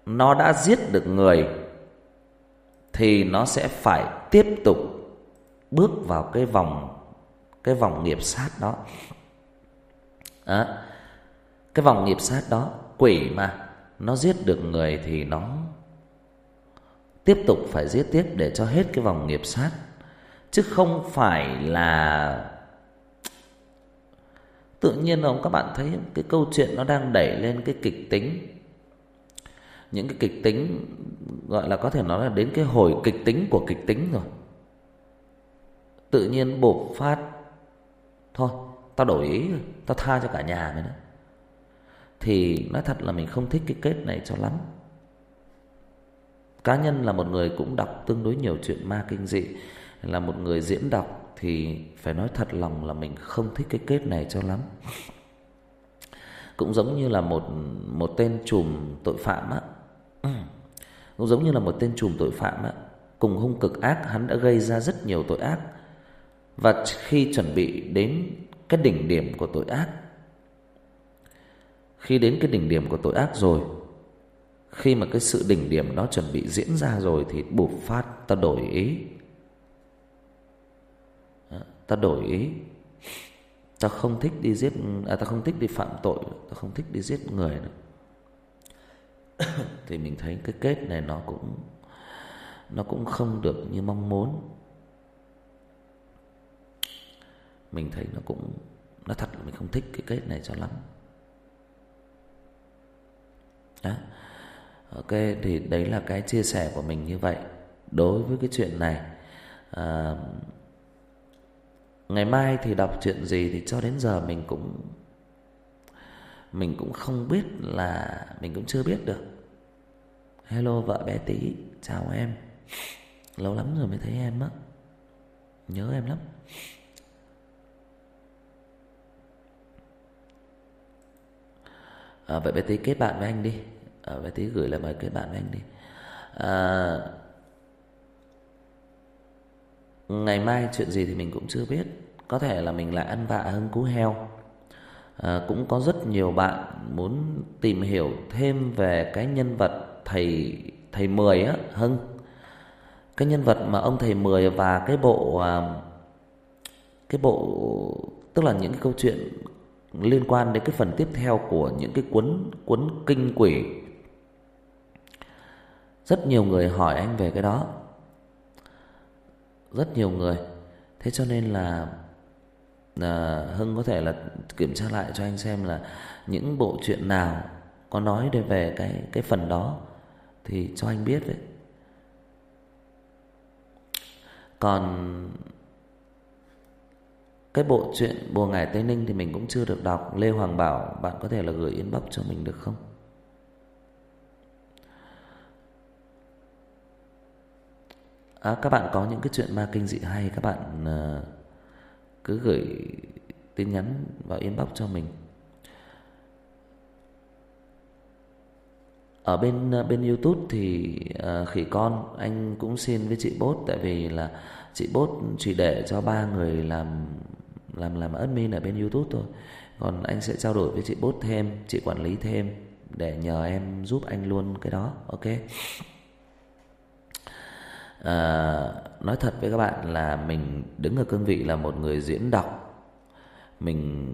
nó đã giết được người thì nó sẽ phải tiếp tục bước vào cái vòng cái vòng nghiệp sát đó. À, Cái vòng nghiệp sát đó Quỷ mà Nó giết được người thì nó Tiếp tục phải giết tiếp Để cho hết cái vòng nghiệp sát. Chứ không phải là Tự nhiên không? Các bạn thấy Cái câu chuyện nó đang đẩy lên cái kịch tính. Những cái kịch tính, Gọi là có thể nói là đến cái hồi kịch tính của kịch tính rồi. Tự nhiên bộc phát, Thôi, Tao đổi ý rồi, Tao tha cho cả nhà mày đó Thì nói thật là mình không thích cái kết này cho lắm. Cá nhân là một người cũng đọc tương đối nhiều chuyện ma kinh dị, Là một người diễn đọc Thì phải nói thật lòng là mình không thích cái kết này cho lắm. Cũng giống như là một một tên trùm tội phạm á. Ừ. Cũng giống như là một tên trùm tội phạm ạ. Cùng hung cực ác hắn đã gây ra rất nhiều tội ác Và khi chuẩn bị đến cái đỉnh điểm của tội ác. Khi đến cái đỉnh điểm của tội ác rồi, khi mà cái sự đỉnh điểm nó chuẩn bị diễn ra rồi thì bộc phát ta đổi ý. ta đổi ý. Ta không thích đi giết à, ta không thích đi phạm tội, ta không thích đi giết người nữa. <coughs> thì mình thấy cái kết này nó cũng nó cũng không được như mong muốn. mình thấy nó cũng nó thật là mình không thích cái kết này cho lắm. Đó. Ok thì đấy là cái chia sẻ của mình như vậy. Đối với cái chuyện này à, ngày mai thì đọc chuyện gì thì cho đến giờ mình cũng mình cũng không biết là mình cũng chưa biết được. Hello vợ bé tí chào em. Lâu lắm rồi mới thấy em á. Nhớ em lắm. À, vậy bé tí kết bạn với anh đi. À, bé tí gửi lời mời kết bạn với anh đi. À, ngày mai chuyện gì thì mình cũng chưa biết. Có thể là mình lại ăn vạ hơn cú heo à, cũng có rất nhiều bạn muốn tìm hiểu thêm về cái nhân vật thầy thầy mười á hưng cái nhân vật mà ông thầy mười và cái bộ à, cái bộ tức là những cái câu chuyện liên quan đến cái phần tiếp theo của những cái cuốn cuốn kinh quỷ. Rất nhiều người hỏi anh về cái đó. Rất nhiều người. Thế cho nên là à, Hưng có thể là kiểm tra lại cho anh xem là những bộ truyện nào có nói về cái cái phần đó thì cho anh biết đấy. Còn cái bộ truyện Bùa Ngải Tây Ninh thì mình cũng chưa được đọc Lê Hoàng Bảo bạn có thể là gửi inbox cho mình được không? À, các bạn có những cái chuyện ma kinh dị hay các bạn uh, cứ gửi tin nhắn vào inbox cho mình. Ở bên ờ, bên YouTube thì uh, khỉ con anh cũng xin với chị Bốt tại vì là chị Bốt chỉ để cho ba người làm làm làm admin ở bên YouTube thôi. Còn anh sẽ trao đổi với chị Bốt thêm, chị quản lý thêm để nhờ em giúp anh luôn cái đó. Ok à, nói thật với các bạn là mình đứng ở cương vị là một người diễn đọc. Mình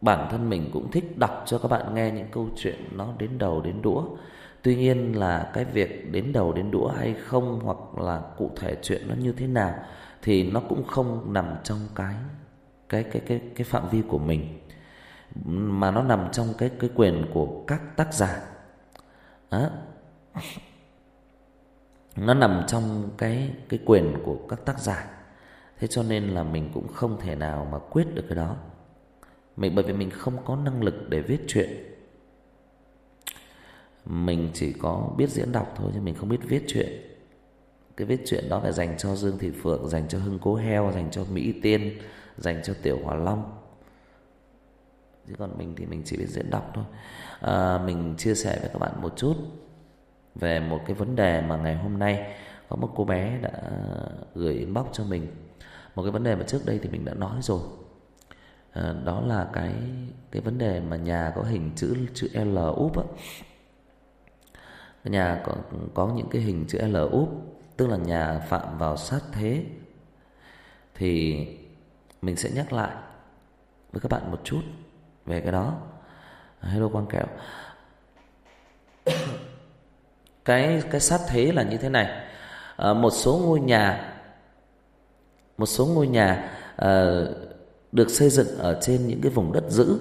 bản thân mình cũng thích đọc cho các bạn nghe những câu chuyện nó đến đầu đến đũa. Tuy nhiên là cái việc đến đầu đến đũa hay không hoặc là cụ thể chuyện nó như thế nào thì nó cũng không nằm trong cái cái cái cái cái phạm vi của mình mà nó nằm trong cái cái quyền của các tác giả. Đó nó nằm trong cái cái quyền của các tác giả. Thế cho nên là mình cũng không thể nào mà quyết được cái đó. Mình bởi vì mình không có năng lực để viết chuyện mình chỉ có biết diễn đọc thôi chứ mình không biết viết chuyện cái viết chuyện đó phải dành cho Dương Thị Phượng dành cho Hưng Cố Heo dành cho Mỹ Tiên dành cho Tiểu Hòa Long. Chứ còn mình thì mình chỉ biết diễn đọc thôi. À, mình chia sẻ với các bạn một chút về một cái vấn đề mà ngày hôm nay có một cô bé đã gửi inbox cho mình. Một cái vấn đề mà trước đây thì mình đã nói rồi. À, đó là cái cái vấn đề mà nhà có hình chữ chữ L úp á. Nhà có có những cái hình chữ L úp tức là nhà phạm vào sát thế. Thì mình sẽ nhắc lại với các bạn một chút về cái đó. Hello quang kẹo cái cái sát thế là như thế này à, một số ngôi nhà một số ngôi nhà à, được xây dựng ở trên những cái vùng đất giữ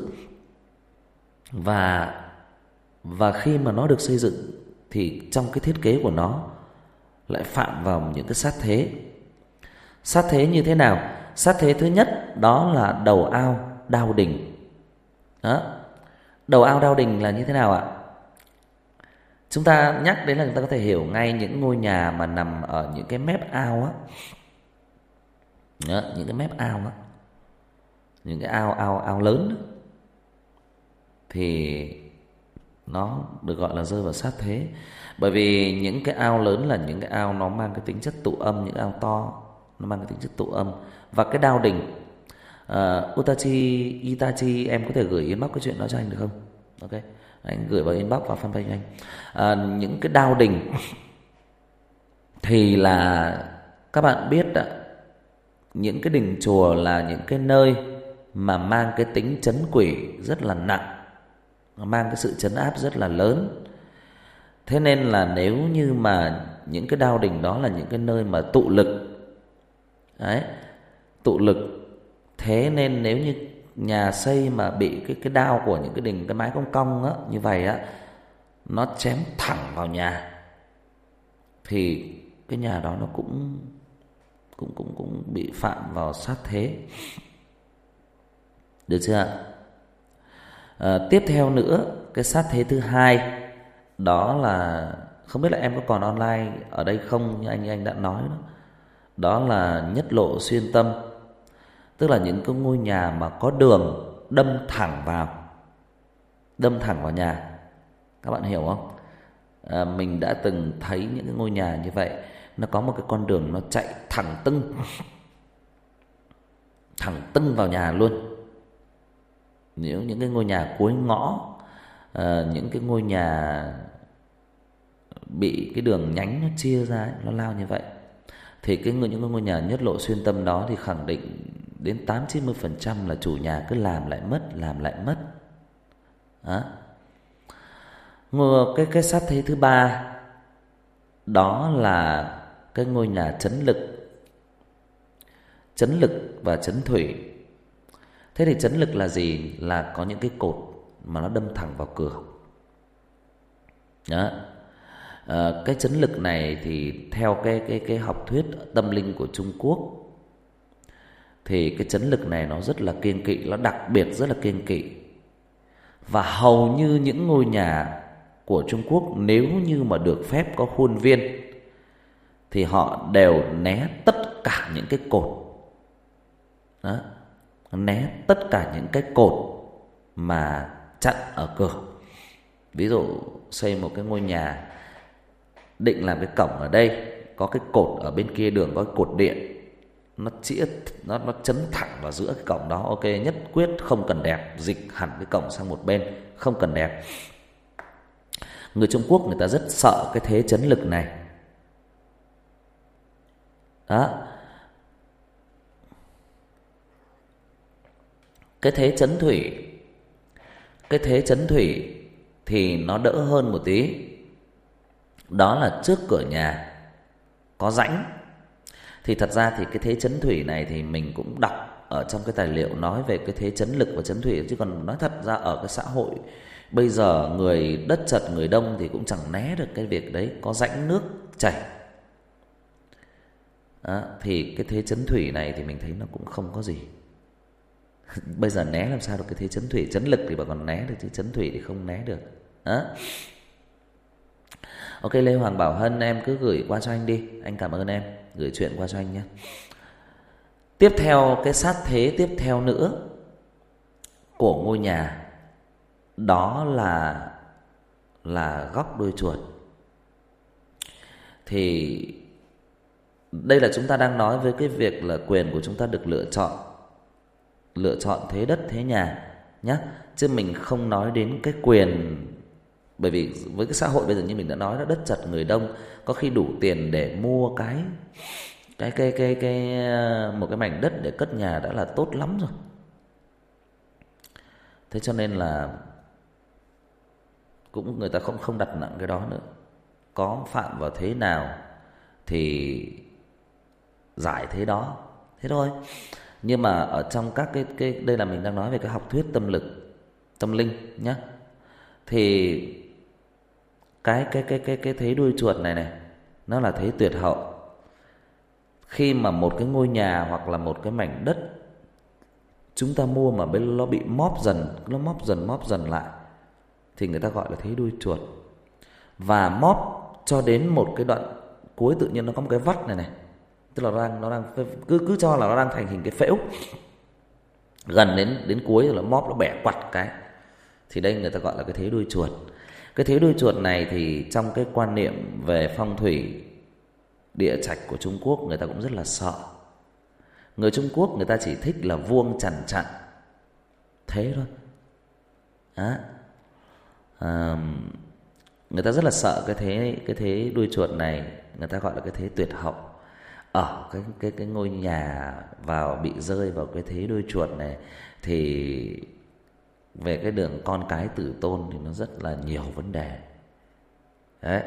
và và khi mà nó được xây dựng thì trong cái thiết kế của nó lại phạm vào những cái sát thế. Sát thế như thế nào? Sát thế thứ nhất đó là đầu ao đao đỉnh. Đó. Đầu ao đao đỉnh là như thế nào ạ? Chúng ta nhắc đến là chúng ta có thể hiểu ngay những ngôi nhà mà nằm ở những cái mép ao á. Đó, những cái mép ao á. Những cái ao ao ao lớn đó. thì nó được gọi là rơi vào sát thế. Bởi vì những cái ao lớn là những cái ao nó mang cái tính chất tụ âm, những ao to nó mang cái tính chất tụ âm và cái đao đỉnh uh, Utachi Itachi em có thể gửi inbox cái chuyện đó cho anh được không? Ok. Anh gửi vào inbox vào fanpage anh. à, những cái đao đỉnh thì là các bạn biết đó, những cái đình chùa là những cái nơi mà mang cái tính chấn quỷ rất là nặng, mang cái sự chấn áp rất là lớn. Thế nên là nếu như mà những cái đao đỉnh đó là những cái nơi mà tụ lực Đấy, tụ lực Thế nên nếu như nhà xây mà bị cái cái đao của những cái đỉnh cái mái cong cong á như vậy á nó chém thẳng vào nhà thì cái nhà đó nó cũng cũng cũng cũng bị phạm vào sát thế. Được chưa ạ? À, tiếp theo nữa, cái sát thế thứ hai đó là không biết là em có còn online ở đây không như anh anh đã nói đó. Đó là nhất lộ xuyên tâm. Tức là những cái ngôi nhà mà có đường đâm thẳng vào. Đâm thẳng vào nhà. Các bạn hiểu không? À, mình đã từng thấy những cái ngôi nhà như vậy, nó có một cái con đường nó chạy thẳng tưng thẳng tưng vào nhà luôn. Nếu những cái ngôi nhà cuối ngõ à, những cái ngôi nhà bị cái đường nhánh nó chia ra ấy, nó lao như vậy thì cái những cái ngôi nhà nhất lộ xuyên tâm đó thì khẳng định đến 8 90% là chủ nhà cứ làm lại mất, làm lại mất. Đó. Ngôi cái cái sát thế thứ ba đó là cái ngôi nhà chấn lực. Chấn lực và chấn thủy. Thế thì chấn lực là gì? Là có những cái cột mà nó đâm thẳng vào cửa. Đó. À, cái chấn lực này thì theo cái cái cái học thuyết tâm linh của Trung Quốc thì cái chấn lực này nó rất là kiên kỵ, nó đặc biệt rất là kiên kỵ. Và hầu như những ngôi nhà của Trung Quốc nếu như mà được phép có khuôn viên thì họ đều né tất cả những cái cột. Đó. Né tất cả những cái cột mà chặn ở cửa. Ví dụ xây một cái ngôi nhà định làm cái cổng ở đây có cái cột ở bên kia đường có cái cột điện nó chĩa, nó nó chấn thẳng vào giữa cái cổng đó. Ok, nhất quyết không cần đẹp, dịch hẳn cái cổng sang một bên, không cần đẹp. Người Trung Quốc người ta rất sợ cái thế chấn lực này. Đó. Cái thế chấn thủy, cái thế chấn thủy thì nó đỡ hơn một tí. Đó là trước cửa nhà có rãnh thì thật ra thì cái thế chấn thủy này thì mình cũng đọc ở trong cái tài liệu nói về cái thế chấn lực và chấn thủy. Chứ còn nói thật ra ở cái xã hội bây giờ người đất chật người đông thì cũng chẳng né được cái việc đấy. Có rãnh nước chảy. Đó, thì cái thế chấn thủy này thì mình thấy nó cũng không có gì. <laughs> Bây giờ né làm sao được cái thế chấn thủy? Chấn lực thì bà còn né được chứ chấn thủy thì không né được. Đó. Ok lê hoàng bảo hân em cứ gửi qua cho anh đi. Anh cảm ơn em gửi chuyện qua cho anh nhé. Tiếp theo, cái sát thế tiếp theo nữa của ngôi nhà, đó là là góc đuôi chuột. Thì đây là chúng ta đang nói với cái việc là quyền của chúng ta được lựa chọn lựa chọn thế đất, thế nhà nhé. Chứ mình không nói đến cái quyền bởi vì với cái xã hội bây giờ như mình đã nói đó, đất chật người đông, có khi đủ tiền để mua cái cái cái cái cái, một cái mảnh đất để cất nhà đã là tốt lắm rồi. Thế cho nên là cũng người ta không không đặt nặng cái đó nữa. Có phạm vào thế nào thì giải thế đó. Thế thôi. Nhưng mà ở trong các cái cái, đây là mình đang nói về cái học thuyết tâm lực, tâm linh nhé thì cái cái cái cái cái thế đuôi chuột này này, nó là thế tuyệt hậu. Khi mà một cái ngôi nhà hoặc là một cái mảnh đất chúng ta mua mà bên nó bị móp dần, nó móp dần móp dần lại, thì người ta gọi là thế đuôi chuột. Và móp cho đến một cái đoạn cuối tự nhiên nó có một cái vắt này này. Tức là nó đang nó đang, cứ cứ cho là nó đang thành hình cái phễu. Gần đến đến cuối là móp nó bẻ quặt cái. Thì đây người ta gọi là cái thế đuôi chuột cái thế đuôi chuột này thì trong cái quan niệm về phong thủy địa trạch của Trung Quốc người ta cũng rất là sợ. Người Trung Quốc người ta chỉ thích là vuông chằn chặn. Thế thôi. Đó. À, người ta rất là sợ cái thế cái thế đuôi chuột này người ta gọi là cái thế tuyệt hậu. Ở cái cái cái ngôi nhà vào bị rơi vào cái thế đuôi chuột này thì về cái đường con cái tử tôn thì nó rất là nhiều vấn đề. Đấy.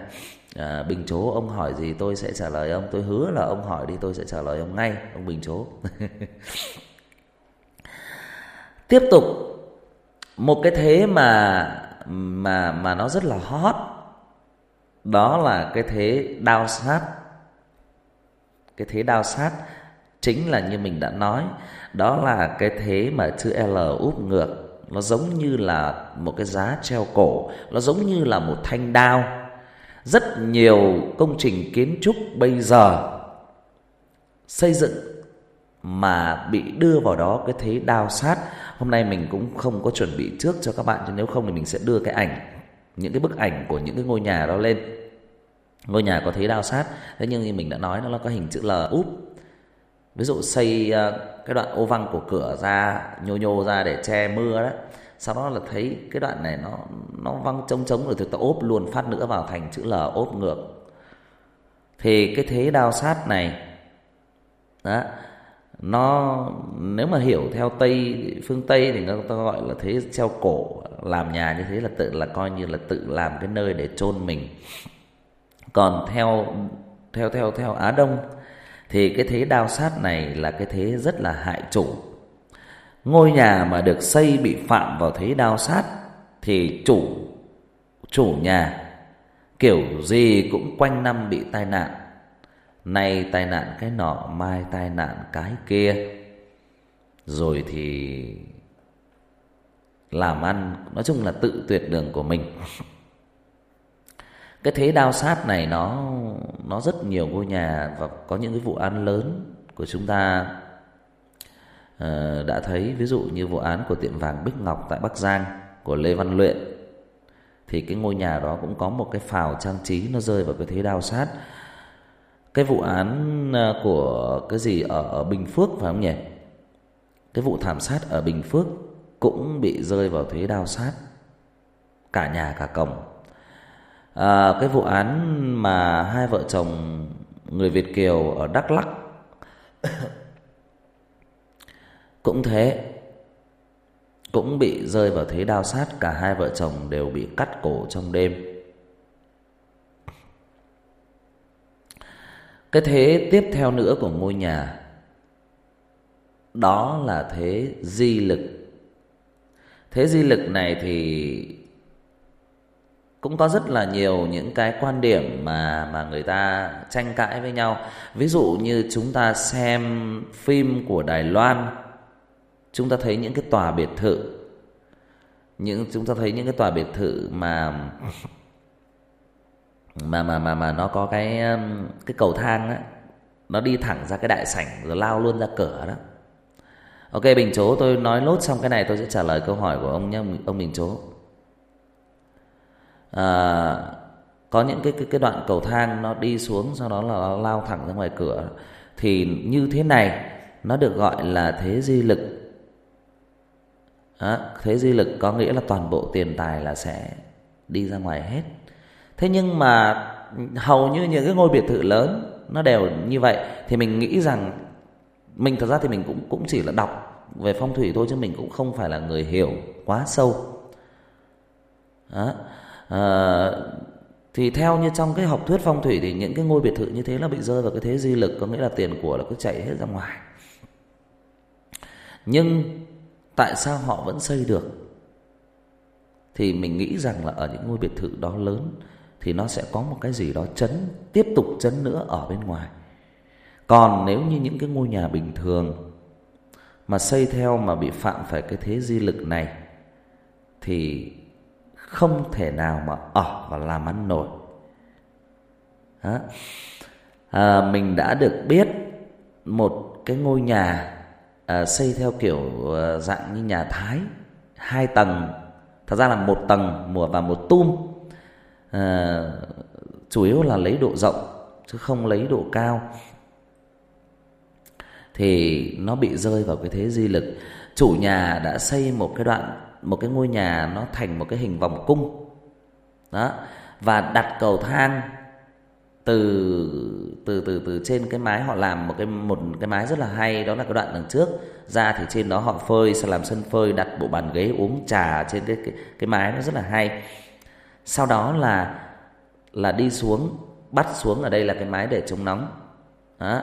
À, bình chố ông hỏi gì tôi sẽ trả lời ông. Tôi hứa là ông hỏi đi tôi sẽ trả lời ông ngay ông bình chố. <laughs> Tiếp tục. Một cái thế mà mà mà nó rất là hot đó là cái thế đao sát. Cái thế đao sát chính là như mình đã nói đó là cái thế mà chữ L úp ngược nó giống như là một cái giá treo cổ. Nó giống như là một thanh đao. Rất nhiều công trình kiến trúc bây giờ xây dựng mà bị đưa vào đó cái thế đao sát. Hôm nay mình cũng không có chuẩn bị trước cho các bạn, chứ nếu không thì mình sẽ đưa cái ảnh, những cái bức ảnh của những cái ngôi nhà đó lên. Ngôi nhà có thế đao sát. Thế nhưng như mình đã nói, nó có hình chữ L, úp. Ví dụ xây ờ, cái đoạn ô văng của cửa ra, nhô nhô ra để che mưa đó sau đó là thấy cái đoạn này nó nó văng trống trống rồi thì ta ốp luôn, phát nữa vào thành chữ L, ốp ngược. Thì cái thế đao sát này, đó, nó, nếu mà hiểu theo tây, phương tây thì người ta gọi là thế treo cổ, làm nhà như thế là tự, là coi như là tự làm cái nơi để chôn mình. Còn theo theo theo theo á đông thì cái thế đao sát này là cái thế rất là hại chủ. Ngôi nhà mà được xây bị phạm vào thế đao sát thì chủ chủ nhà, kiểu gì cũng quanh năm bị tai nạn. Nay tai nạn cái nọ, mai tai nạn cái kia. Rồi thì làm ăn, nói chung là tự tuyệt đường của mình. <laughs> cái thế đao sát này nó nó rất nhiều ngôi nhà và có những cái vụ án lớn của chúng ta. Uh, đã thấy ví dụ như vụ án của tiệm vàng Bích Ngọc tại Bắc Giang của Lê Văn Luyện thì cái ngôi nhà đó cũng có một cái phào trang trí nó rơi vào cái thế đao sát. Cái vụ án ờ, của cái gì ở, ở Bình Phước phải không nhỉ? Cái vụ thảm sát ở Bình Phước cũng bị rơi vào thế đao sát. Cả nhà cả cổng à, cái vụ án mà hai vợ chồng người Việt kiều ở Đắk Lắk <coughs> cũng thế cũng bị rơi vào thế đao sát cả hai vợ chồng đều bị cắt cổ trong đêm. Cái thế tiếp theo nữa của ngôi nhà đó là thế di lực. Thế di lực này thì cũng có rất là nhiều những cái quan điểm mà mà người ta tranh cãi với nhau. Ví dụ như chúng ta xem phim của đài loan, chúng ta thấy những cái tòa biệt thự, những, chúng ta thấy những cái tòa biệt thự mà mà mà mà mà nó có cái um, cái cầu thang á, nó đi thẳng ra cái đại sảnh rồi lao luôn ra cửa đó. Ok, bình chố, tôi nói lốt xong cái này tôi sẽ trả lời câu hỏi của ông nhé, ông bình chố à, có những cái, cái cái đoạn cầu thang nó đi xuống sau đó là nó lao thẳng ra ngoài cửa. Thì như thế này nó được gọi là thế di lực. Đó, thế di lực có nghĩa là toàn bộ tiền tài là sẽ đi ra ngoài hết. Thế nhưng mà hầu như những cái ngôi biệt thự lớn nó đều như vậy. Thì mình nghĩ rằng mình thật ra thì mình cũng cũng chỉ là đọc về phong thủy thôi chứ mình cũng không phải là người hiểu quá sâu. Đó. À, thì theo như trong cái học thuyết phong thủy thì những cái ngôi biệt thự như thế là bị rơi vào cái thế di lực có nghĩa là tiền của là cứ chạy hết ra ngoài. Nhưng tại sao họ vẫn xây được? Thì mình nghĩ rằng là ở những ngôi biệt thự đó lớn thì nó sẽ có một cái gì đó chấn tiếp tục chấn nữa ở bên ngoài. Còn nếu như những cái ngôi nhà bình thường mà xây theo mà bị phạm phải cái thế di lực này thì không thể nào mà ở và làm ăn nổi. Đó. À, mình đã được biết một cái ngôi nhà à, xây theo kiểu à, dạng như nhà Thái hai tầng thật ra là một tầng mùa và một tum. À, chủ yếu là lấy độ rộng chứ không lấy độ cao. Thì nó bị rơi vào cái thế di lực. Chủ nhà đã xây một cái đoạn một cái ngôi nhà nó thành một cái hình vòng cung. Đó. Và đặt cầu thang từ từ từ từ trên cái mái họ làm một cái một cái mái rất là hay đó là cái đoạn đằng trước. Ra thì trên đó họ phơi sẽ làm sân phơi đặt bộ bàn ghế uống trà trên cái cái, cái mái nó rất là hay. Sau đó là là đi xuống bắt xuống ở đây là cái mái để chống nóng. Đó.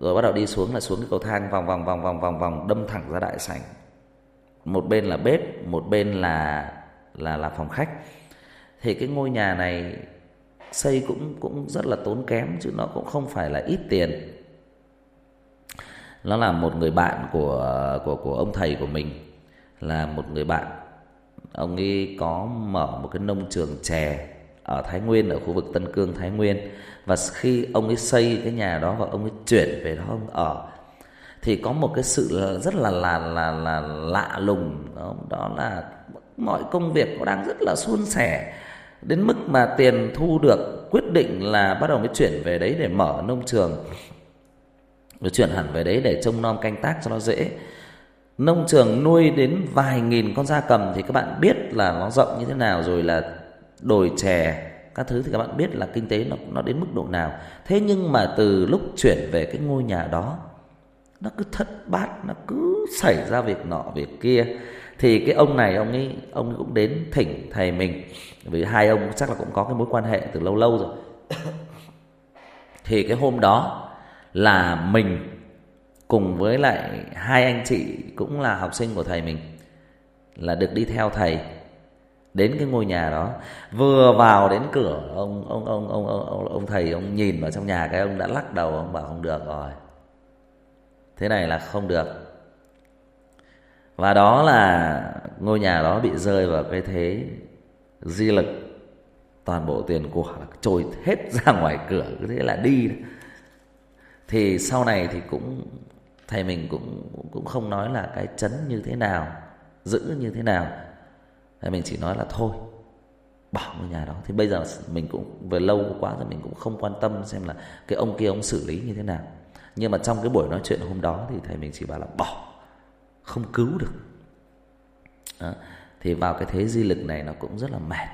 Rồi bắt đầu đi xuống là xuống cái cầu thang vòng vòng vòng vòng vòng vòng đâm thẳng ra đại sảnh một bên là bếp, một bên là là là phòng khách. Thì cái ngôi nhà này xây cũng cũng rất là tốn kém, chứ nó cũng không phải là ít tiền. Nó là một người bạn của của của ông thầy của mình, là một người bạn. Ông ấy có mở một cái nông trường chè ở Thái Nguyên, ở khu vực Tân Cương, Thái Nguyên. Và khi ông ấy xây cái nhà đó và ông ấy chuyển về đó, ông ở thì có một cái sự rất là là là là lạ lùng đó, đó là mọi công việc nó đang rất là suôn sẻ. Đến mức mà tiền thu được quyết định là bắt đầu mới chuyển về đấy để mở nông trường. Rồi chuyển hẳn về đấy để trông nom canh tác cho nó dễ. Nông trường nuôi đến vài nghìn con gia cầm thì các bạn biết là nó rộng như thế nào rồi là đồi chè các thứ thì các bạn biết là kinh tế nó nó đến mức độ nào. Thế nhưng mà từ lúc chuyển về cái ngôi nhà đó nó cứ thất bát nó cứ xảy ra việc nọ việc kia. Thì cái ông này ông ấy ông ấy cũng đến thỉnh thầy mình. Vì hai ông chắc là cũng có cái mối quan hệ từ lâu lâu rồi. <coughs> Thì cái hôm đó là mình cùng với lại hai anh chị cũng là học sinh của thầy mình là được đi theo thầy đến cái ngôi nhà đó. Vừa vào đến cửa ông ông ông ông ông ông, ông thầy ông nhìn vào trong nhà cái ông đã lắc đầu ông bảo không được rồi thế này là không được. Và đó là ngôi nhà đó bị rơi vào cái thế di lực. Toàn bộ tiền của là trôi hết <laughs> ra ngoài cửa, cứ thế là đi. Thì sau này thì cũng, thầy mình cũng cũng không nói là cái chấn như thế nào, giữ như thế nào. Thầy mình chỉ nói là thôi, bỏ ngôi nhà đó. Thì bây giờ mình cũng, về lâu quá rồi mình cũng không quan tâm xem là cái ông kia ông xử lý như thế nào nhưng mà trong cái buổi nói chuyện hôm đó thì thầy mình chỉ bảo là bỏ không cứu được đó. thì vào cái thế di lực này nó cũng rất là mệt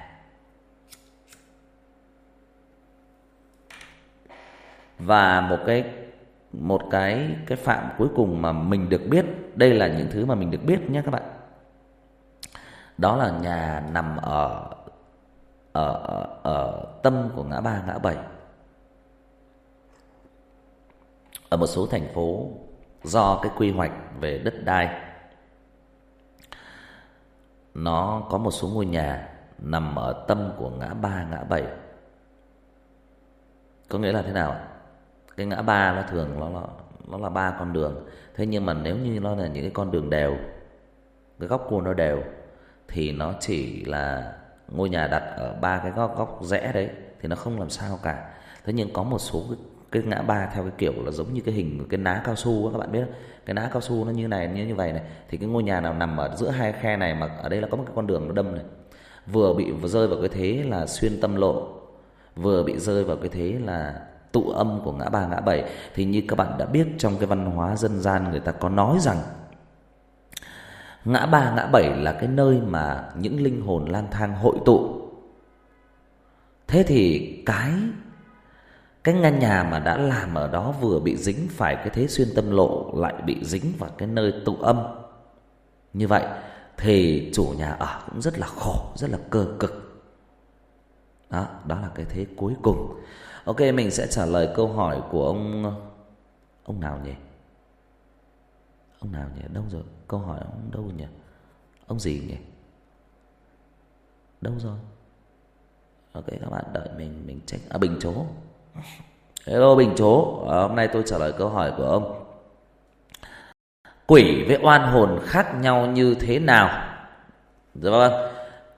và một cái một cái cái phạm cuối cùng mà mình được biết, đây là những thứ mà mình được biết nhé các bạn. Đó là nhà nằm ở ở ở, ở tâm của ngã ba ngã bảy. Ở một số thành phố do cái quy hoạch về đất đai. Nó có một số ngôi nhà nằm ở tâm của ngã ba ngã bảy. Có nghĩa là thế nào cái ngã ba nó thường nó là nó là ba con đường. Thế nhưng mà nếu như nó là những cái con đường đều cái góc cua nó đều thì nó chỉ là ngôi nhà đặt ở ba cái góc góc rẽ đấy thì nó không làm sao cả. Thế nhưng có một số cái, cái ngã ba theo cái kiểu là giống như cái hình, cái ná cao su các bạn biết cái ná cao su nó như này, như như vậy này. Thì cái ngôi nhà nào nằm ở giữa hai khe này mà ở đây là có một cái con đường nó đâm này. Vừa bị vừa rơi vào cái thế là xuyên tâm lộ, vừa bị rơi vào cái thế là tụ âm của ngã ba, ngã bảy. Thì như các bạn đã biết, trong cái văn hóa dân gian người ta có nói rằng, ngã ba, ngã bảy là cái nơi mà những linh hồn lang thang hội tụ. Thế thì cái cái ngăn nhà mà đã làm ở đó vừa bị dính phải cái thế xuyên tâm lộ, lại bị dính vào cái nơi tụ âm. Như vậy thì chủ nhà ở cũng rất là khổ, rất là cơ cực. Đó đó là cái thế cuối cùng. Ok, mình sẽ trả lời câu hỏi của ông ông nào nhỉ? Ông nào nhỉ? Đâu rồi? Câu hỏi ông đâu nhỉ? Ông gì nhỉ? Đâu rồi? Ok, các bạn đợi mình mình check. À bình chố hello bình chố à, ờ, hôm nay tôi trả lời câu hỏi của ông. Quỷ với oan hồn khác nhau như thế nào? Dạ vâng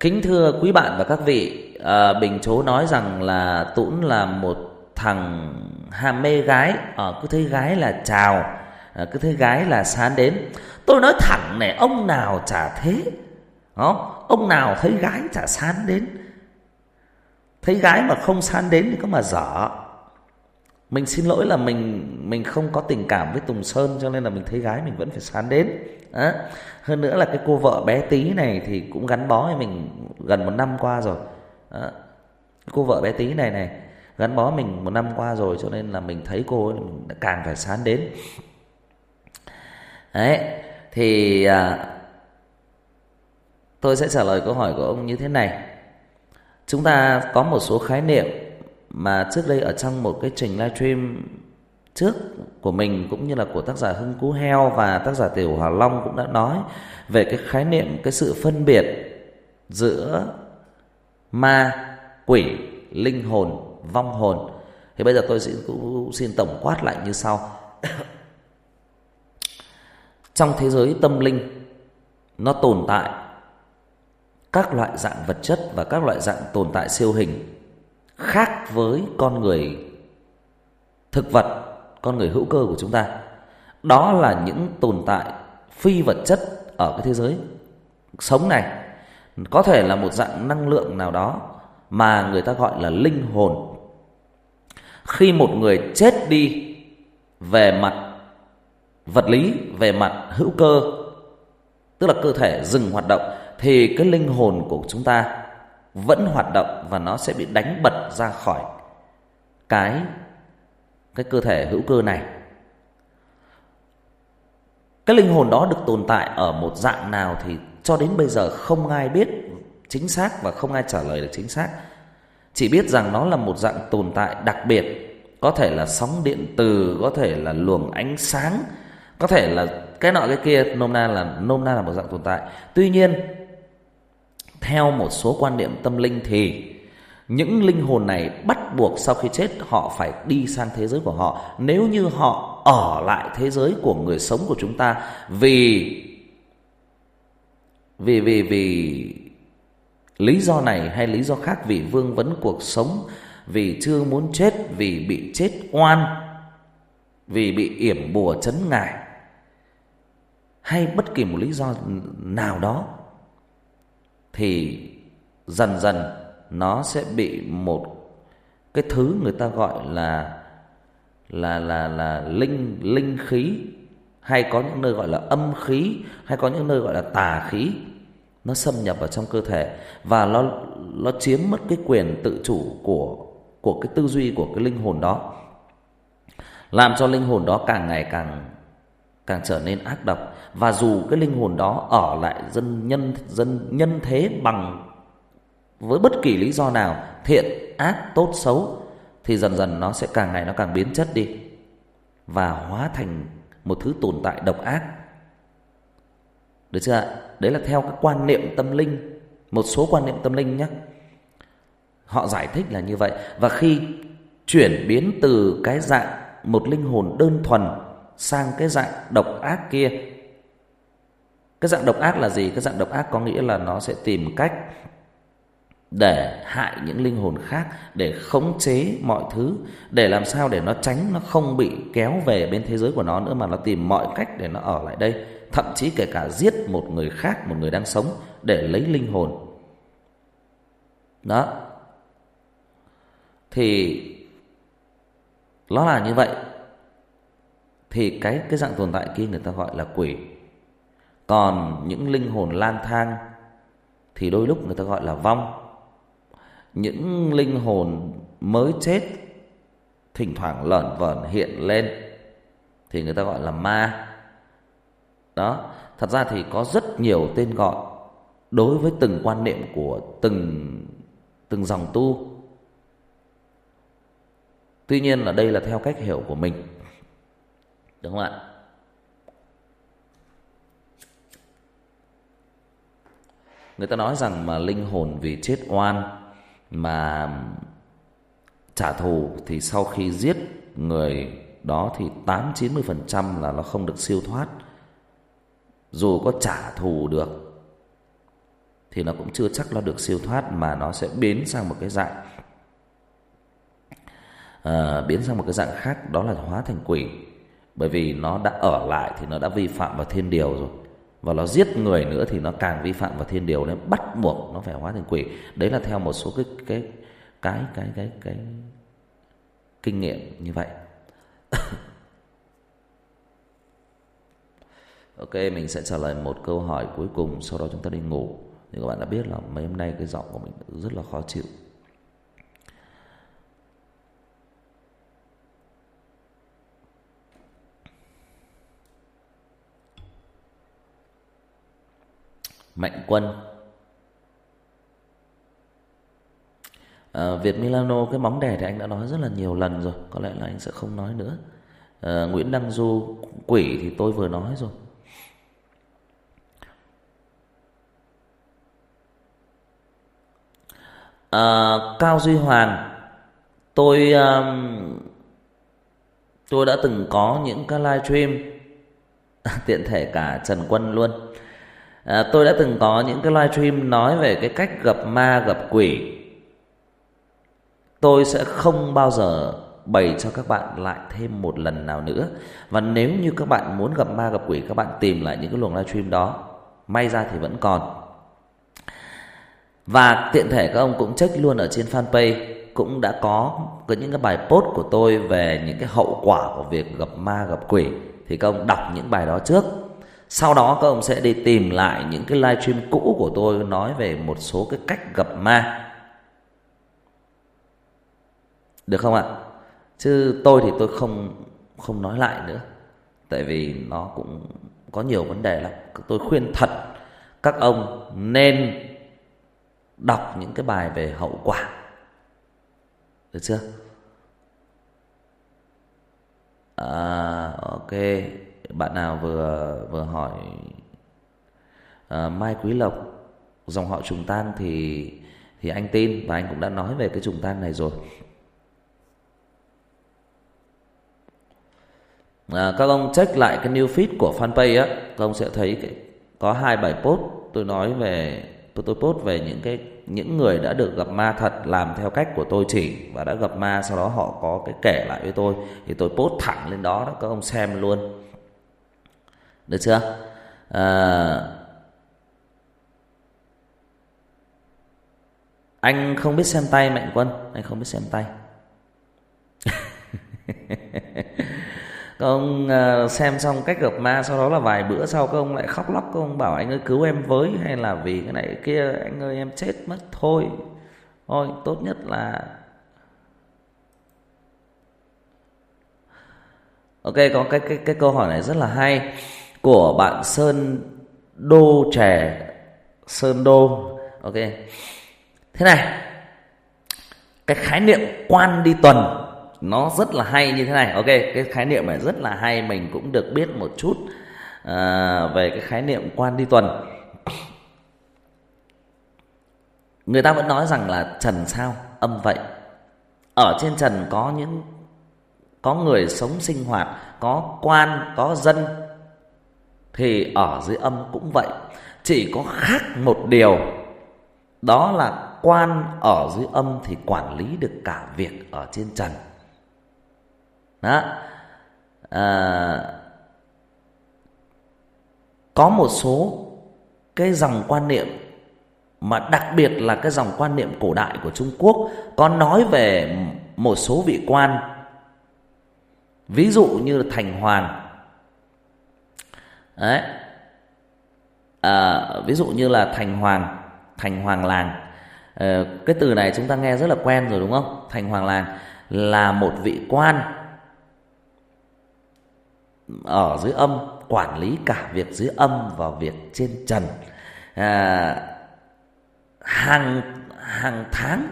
kính thưa quý bạn và các vị à, bình chố nói rằng là tũn là một thằng ham mê gái. À, cứ thấy gái là chào à, cứ thấy gái là sán đến. Tôi nói thẳng này ông nào chả thế? Đó ông nào thấy gái chả sán đến? Thấy gái mà không sán đến thì có mà dở mình xin lỗi là mình mình không có tình cảm với Tùng Sơn cho nên là mình thấy gái mình vẫn phải sán đến. à, Hơn nữa là cái cô vợ bé tí này thì cũng gắn bó với mình gần một năm qua rồi. à, Cô vợ bé tí này này gắn bó mình một năm qua rồi cho nên là mình thấy cô ấy mình càng phải sán đến. Đấy, thì à, tôi sẽ trả lời câu hỏi của ông như thế này. Chúng ta có một số khái niệm mà trước đây ở trong một cái trình livestream trước của mình cũng như là của tác giả Hưng Cú Heo và tác giả Tiểu Hòa Long cũng đã nói về cái khái niệm cái sự phân biệt giữa ma, quỷ, linh hồn, vong hồn. Thì bây giờ tôi xin cũng xin tổng quát lại như sau. <coughs> trong thế giới tâm linh nó tồn tại các loại dạng vật chất và các loại dạng tồn tại siêu hình khác với con người thực vật, con người hữu cơ của chúng ta. Đó là những tồn tại phi vật chất ở cái thế giới sống này. Có thể là một dạng năng lượng nào đó mà người ta gọi là linh hồn. Khi một người chết đi về mặt vật lý, về mặt hữu cơ, tức là cơ thể dừng hoạt động thì cái linh hồn của chúng ta vẫn hoạt động và nó sẽ bị đánh bật ra khỏi cái cái cơ thể hữu cơ này. Cái linh hồn đó được tồn tại ở một dạng nào thì cho đến bây giờ không ai biết chính xác và không ai trả lời được chính xác. Chỉ biết rằng nó là một dạng tồn tại đặc biệt, có thể là sóng điện từ, có thể là luồng ánh sáng, có thể là cái nọ cái kia, nôm na là nôm na là một dạng tồn tại. Tuy nhiên theo một số quan niệm tâm linh thì những linh hồn này bắt buộc sau khi chết họ phải đi sang thế giới của họ. Nếu như họ ở lại thế giới của người sống của chúng ta vì vì vì vì lý do này hay lý do khác, vì vương vấn cuộc sống, vì chưa muốn chết, vì bị chết oan, vì bị yểm bùa chấn ngại, hay bất kỳ một lý do nào đó thì dần dần nó sẽ bị một cái thứ người ta gọi là là là là linh linh khí, hay có những nơi gọi là âm khí, hay có những nơi gọi là tà khí, nó xâm nhập vào trong cơ thể và nó nó chiếm mất cái quyền tự chủ của của cái tư duy của cái linh hồn đó. Làm cho linh hồn đó càng ngày càng càng trở nên ác độc, và dù cái linh hồn đó ở lại dân nhân dân nhân thế bằng với bất kỳ lý do nào, thiện, ác, tốt, xấu, thì dần dần nó sẽ càng ngày nó càng biến chất đi, và hóa thành một thứ tồn tại độc ác. Được chưa ạ? Đấy là theo các quan niệm tâm linh, một số quan niệm tâm linh nhé họ giải thích là như vậy, và khi chuyển biến từ cái dạng một linh hồn đơn thuần sang cái dạng độc ác kia. Cái dạng độc ác là gì? Cái dạng độc ác có nghĩa là nó sẽ tìm cách để hại những linh hồn khác, để khống chế mọi thứ, để làm sao để nó tránh nó không bị kéo về bên thế giới của nó nữa, mà nó tìm mọi cách để nó ở lại đây. Thậm chí kể cả giết một người khác, một người đang sống, để lấy linh hồn. Đó. Thì nó là như vậy thì cái cái dạng tồn tại kia người ta gọi là quỷ. Còn những linh hồn lang thang thì đôi lúc người ta gọi là vong. Những linh hồn mới chết thỉnh thoảng lởn vởn hiện lên thì người ta gọi là ma. Đó, thật ra thì có rất nhiều tên gọi đối với từng quan niệm của từng từng dòng tu. Tuy nhiên là đây là theo cách hiểu của mình đúng không ạ người ta nói rằng mà linh hồn vì chết oan mà trả thù thì sau khi giết người đó thì tám chín mươi phần trăm là nó không được siêu thoát. Dù có trả thù được thì nó cũng chưa chắc nó được siêu thoát mà nó sẽ biến sang một cái dạng à, biến sang một cái dạng khác đó là hóa thành quỷ bởi vì nó đã ở lại thì nó đã vi phạm vào thiên điều rồi. Và nó giết người nữa thì nó càng vi phạm vào thiên điều nên bắt buộc nó phải hóa thành quỷ. Đấy là theo một số cái cái cái cái cái cái kinh nghiệm như vậy. <laughs> Ok, mình sẽ trả lời một câu hỏi cuối cùng, sau đó chúng ta đi ngủ. Thì các bạn đã biết là mấy hôm nay cái giọng của mình rất là khó chịu. Mạnh Quân. À, Việt Milano cái móng đẻ thì anh đã nói rất là nhiều lần rồi Có lẽ là anh sẽ không nói nữa. À, Nguyễn Đăng Du Quỷ thì tôi vừa nói rồi. À, Cao Duy Hoàng Tôi um, Tôi đã từng có những cái live stream <laughs> Tiện thể cả Trần Quân luôn à, tôi đã từng có những cái live stream nói về cái cách gặp ma gặp quỷ. Tôi sẽ không bao giờ bày cho các bạn lại thêm một lần nào nữa. Và nếu như các bạn muốn gặp ma gặp quỷ các bạn tìm lại những cái luồng live stream đó may ra thì vẫn còn. Và tiện thể các ông cũng check luôn ở trên fanpage cũng đã có có những cái bài post của tôi về những cái hậu quả của việc gặp ma gặp quỷ. Thì các ông đọc những bài đó trước sau đó các ông sẽ đi tìm lại những cái live stream cũ của tôi nói về một số cái cách gặp ma. Được không ạ? Chứ tôi thì tôi không không nói lại nữa. Tại vì nó cũng có nhiều vấn đề lắm. Tôi khuyên thật các ông nên đọc những cái bài về hậu quả. Được chưa? À, ok bạn nào vừa vừa hỏi uh, Mai Quý Lộc dòng họ trùng tan thì thì anh tin và anh cũng đã nói về cái trùng tan này rồi. À, các ông check lại cái new feed của fanpage á, các ông sẽ thấy cái, có hai bài post. Tôi nói về tôi tôi post về những cái những người đã được gặp ma thật làm theo cách của tôi chỉ và đã gặp ma sau đó họ có cái kể lại với tôi. Thì tôi post thẳng lên đó đó các ông xem luôn được chưa? À, anh không biết xem tay mạnh quân anh không biết xem tay. <laughs> Các ông à, xem xong cách gặp ma sau đó là vài bữa sau các ông lại khóc lóc các ông bảo anh ơi cứu em với hay là vì cái này cái kia anh ơi em chết mất thôi. Thôi tốt nhất là Ok có cái cái cái câu hỏi này rất là hay của bạn Sơn Đô Trẻ Sơn Đô. Ok. Thế này. Cái khái niệm quan đi tuần nó rất là hay như thế này. Ok, cái khái niệm này rất là hay mình cũng được biết một chút à, về cái khái niệm quan đi tuần. Người ta vẫn nói rằng là trần sao âm vậy. Ở trên trần có những có người sống sinh hoạt, có quan, có dân thì ở dưới âm cũng vậy. Chỉ có khác một điều đó là quan ở dưới âm thì quản lý được cả việc ở trên trần. Đó. À, có một số cái dòng quan niệm mà đặc biệt là cái dòng quan niệm cổ đại của Trung Quốc có nói về một số vị quan ví dụ như là thành hoàng đấy. À, ví dụ như là thành hoàng thành hoàng làng. À, cái từ này chúng ta nghe rất là quen rồi đúng không? Thành hoàng làng là một vị quan ở dưới âm quản lý cả việc dưới âm và việc trên trần. À, hàng hàng tháng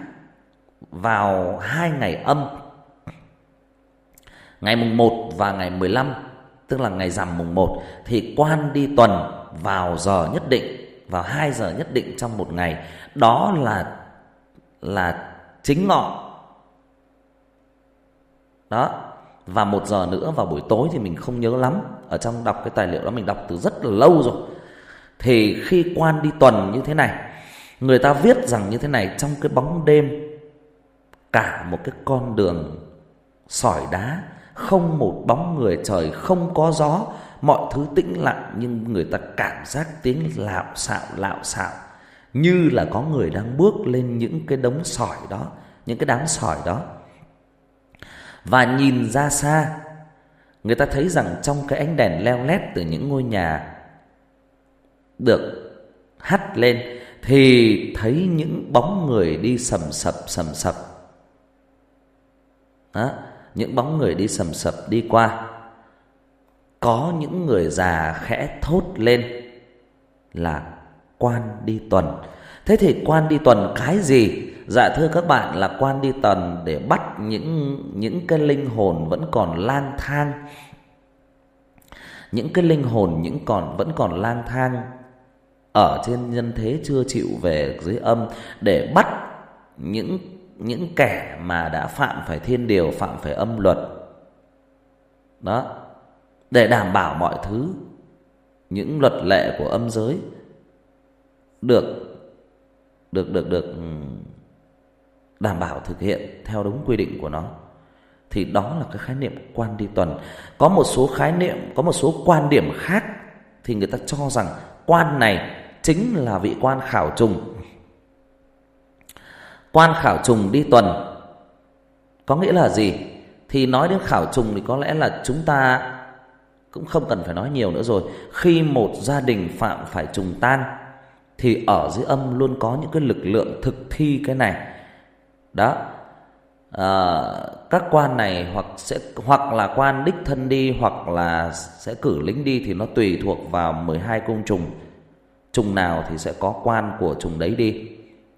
vào hai ngày âm ngày mùng 1 và ngày 15 tức là ngày rằm mùng 1 thì quan đi tuần vào giờ nhất định, vào 2 giờ nhất định trong một ngày. Đó là là chính ngọ. Đó, và một giờ nữa vào buổi tối thì mình không nhớ lắm. Ở trong đọc cái tài liệu đó mình đọc từ rất là lâu rồi. Thì khi quan đi tuần như thế này, người ta viết rằng như thế này, trong cái bóng đêm, cả một cái con đường sỏi đá không một bóng người trời không có gió. Mọi thứ tĩnh lặng nhưng người ta cảm giác tiếng lạo xạo lạo xạo. Như là có người đang bước lên những cái đống sỏi đó những cái đám sỏi đó. Và nhìn ra xa người ta thấy rằng trong cái ánh đèn leo lét từ những ngôi nhà được hắt lên thì thấy những bóng người đi sầm sập sầm sập. Đó, những bóng người đi sầm sập đi qua. Có những người già khẽ thốt lên là quan đi tuần. Thế thì quan đi tuần cái gì? Dạ thưa các bạn là quan đi tuần để bắt những những cái linh hồn vẫn còn lang thang. Những cái linh hồn những còn, vẫn còn lang thang ở trên nhân thế chưa chịu về dưới âm để bắt những những kẻ mà đã phạm phải thiên điều, phạm phải âm luật. Đó. Để đảm bảo mọi thứ những luật lệ của âm giới được được được được ừ, đảm bảo thực hiện theo đúng quy định của nó thì đó là cái khái niệm quan đi tuần. Có một số khái niệm, có một số quan điểm khác thì người ta cho rằng quan này chính là vị quan khảo trùng. Quan khảo trùng đi tuần có nghĩa là gì? Thì nói đến khảo trùng thì có lẽ là chúng ta cũng không cần phải nói nhiều nữa rồi. Khi một gia đình phạm phải trùng tan thì ở dưới âm luôn có những cái lực lượng thực thi cái này. Đó. À, các quan này hoặc sẽ hoặc là quan đích thân đi hoặc là sẽ cử lính đi thì nó tùy thuộc vào 12 cung trùng trùng nào thì sẽ có quan của trùng đấy đi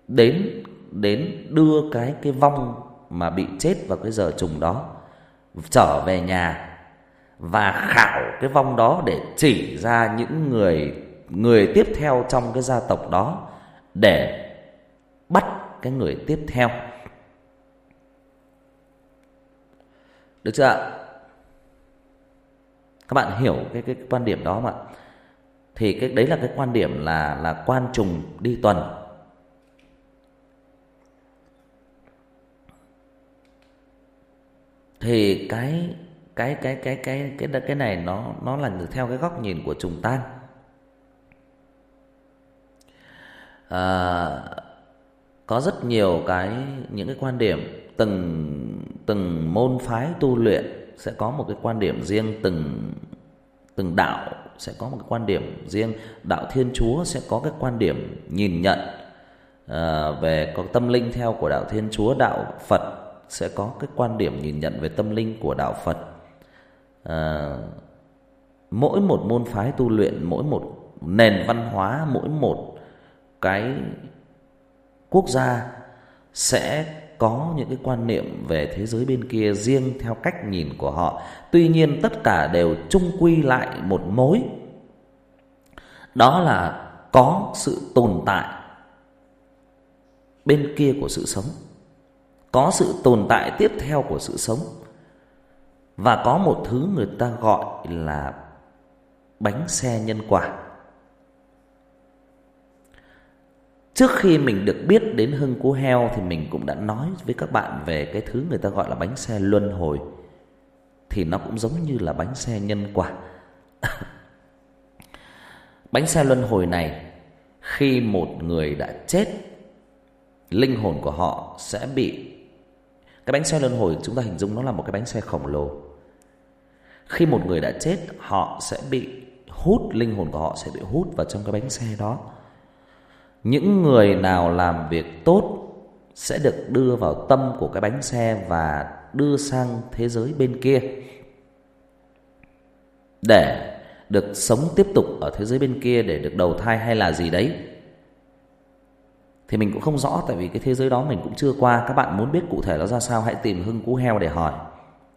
đến đến đưa cái cái vong mà bị chết vào cái giờ trùng đó, trở về nhà và khảo cái vong đó để chỉ ra những người người tiếp theo trong cái gia tộc đó để bắt cái người tiếp theo. Được chưa ạ? Các bạn hiểu cái cái quan điểm đó mà thì cái, đấy là cái quan điểm là là quan trùng đi tuần thì cái cái cái cái cái cái cái này nó nó là theo cái góc nhìn của trùng tan. À, có rất nhiều cái những cái quan điểm từng từng môn phái tu luyện sẽ có một cái quan điểm riêng từng từng đạo sẽ có một cái quan điểm riêng đạo thiên chúa sẽ có cái quan điểm nhìn nhận à, về có tâm linh theo của đạo thiên chúa đạo phật sẽ có cái quan điểm nhìn nhận về tâm linh của đạo phật à, mỗi một môn phái tu luyện mỗi một nền văn hóa mỗi một cái quốc gia sẽ có những cái quan niệm về thế giới bên kia riêng theo cách nhìn của họ. Tuy nhiên tất cả đều chung quy lại một mối. Đó là có sự tồn tại bên kia của sự sống. Có sự tồn tại tiếp theo của sự sống. Và có một thứ người ta gọi là bánh xe nhân quả. Trước khi mình được biết đến hưng cú heo thì mình cũng đã nói với các bạn về cái thứ người ta gọi là bánh xe luân hồi. Thì nó cũng giống như là bánh xe nhân quả. <laughs> bánh xe luân hồi này, khi một người đã chết, linh hồn của họ sẽ bị cái bánh xe luân hồi chúng ta hình dung nó là một cái bánh xe khổng lồ. Khi một người đã chết, họ sẽ bị hút, linh hồn của họ sẽ bị hút vào trong cái bánh xe đó những người nào làm việc tốt sẽ được đưa vào tâm của cái bánh xe và đưa sang thế giới bên kia để được sống tiếp tục ở thế giới bên kia, để được đầu thai hay là gì đấy thì mình cũng không rõ tại vì cái thế giới đó mình cũng chưa qua. Các bạn muốn biết cụ thể nó ra sao hãy tìm hưng cú heo để hỏi.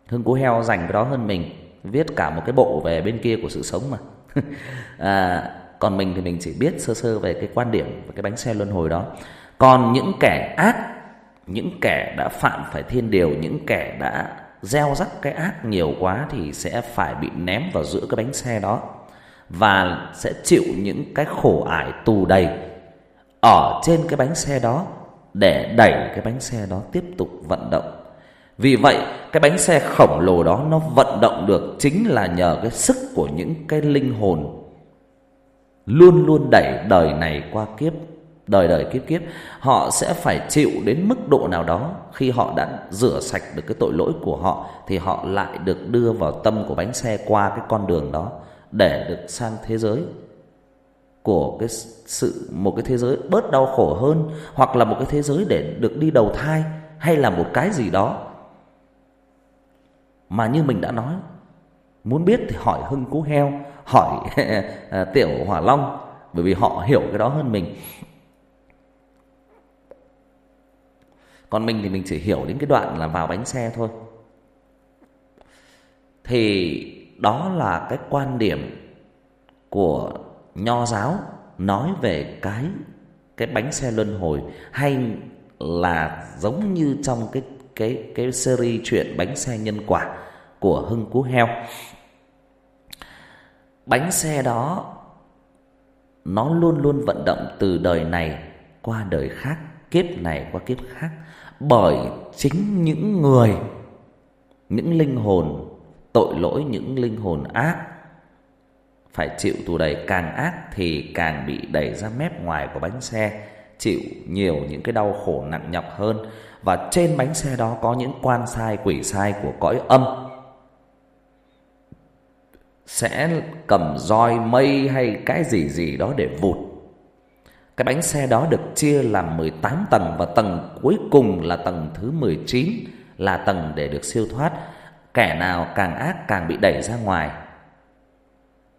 Hưng cú heo dành cái đó hơn mình viết cả một cái bộ về bên kia của sự sống mà. <laughs> À, còn mình thì mình chỉ biết sơ sơ về cái quan điểm và cái bánh xe luân hồi đó. Còn những kẻ ác những kẻ đã phạm phải thiên điều những kẻ đã gieo rắc cái ác nhiều quá thì sẽ phải bị ném vào giữa cái bánh xe đó và sẽ chịu những cái khổ ải tù đầy ở trên cái bánh xe đó để đẩy cái bánh xe đó tiếp tục vận động. Vì vậy, cái bánh xe khổng lồ đó nó vận động được chính là nhờ cái sức của những cái linh hồn luôn luôn đẩy đời này qua kiếp đời đời kiếp kiếp họ sẽ phải chịu đến mức độ nào đó khi họ đã rửa sạch được cái tội lỗi của họ thì họ lại được đưa vào tâm của bánh xe qua cái con đường đó để được sang thế giới của cái sự, một cái thế giới bớt đau khổ hơn, hoặc là một cái thế giới để được đi đầu thai, hay là một cái gì đó. Mà như mình đã nói, muốn biết thì hỏi hưng cú heo, hỏi <laughs> à, tiểu hỏa long, bởi vì họ hiểu cái đó hơn mình. Còn mình thì mình chỉ hiểu đến cái đoạn là vào bánh xe thôi. Thì đó là cái quan điểm của nho giáo nói về cái cái bánh xe luân hồi hay là giống như trong cái cái cái series chuyện bánh xe nhân quả của Hưng Cú Heo. Bánh xe đó nó luôn luôn vận động từ đời này qua đời khác, kiếp này qua kiếp khác bởi chính những người những linh hồn tội lỗi những linh hồn ác phải chịu tù đầy càng ác thì càng bị đẩy ra mép ngoài của bánh xe, chịu nhiều những cái đau khổ nặng nhọc hơn và trên bánh xe đó có những quan sai, quỷ sai của cõi âm sẽ cầm roi, mây hay cái gì gì đó để vụt. Cái bánh xe đó được chia làm 18 tầng và tầng cuối cùng là tầng thứ 19 là tầng để được siêu thoát. Kẻ nào càng ác càng bị đẩy ra ngoài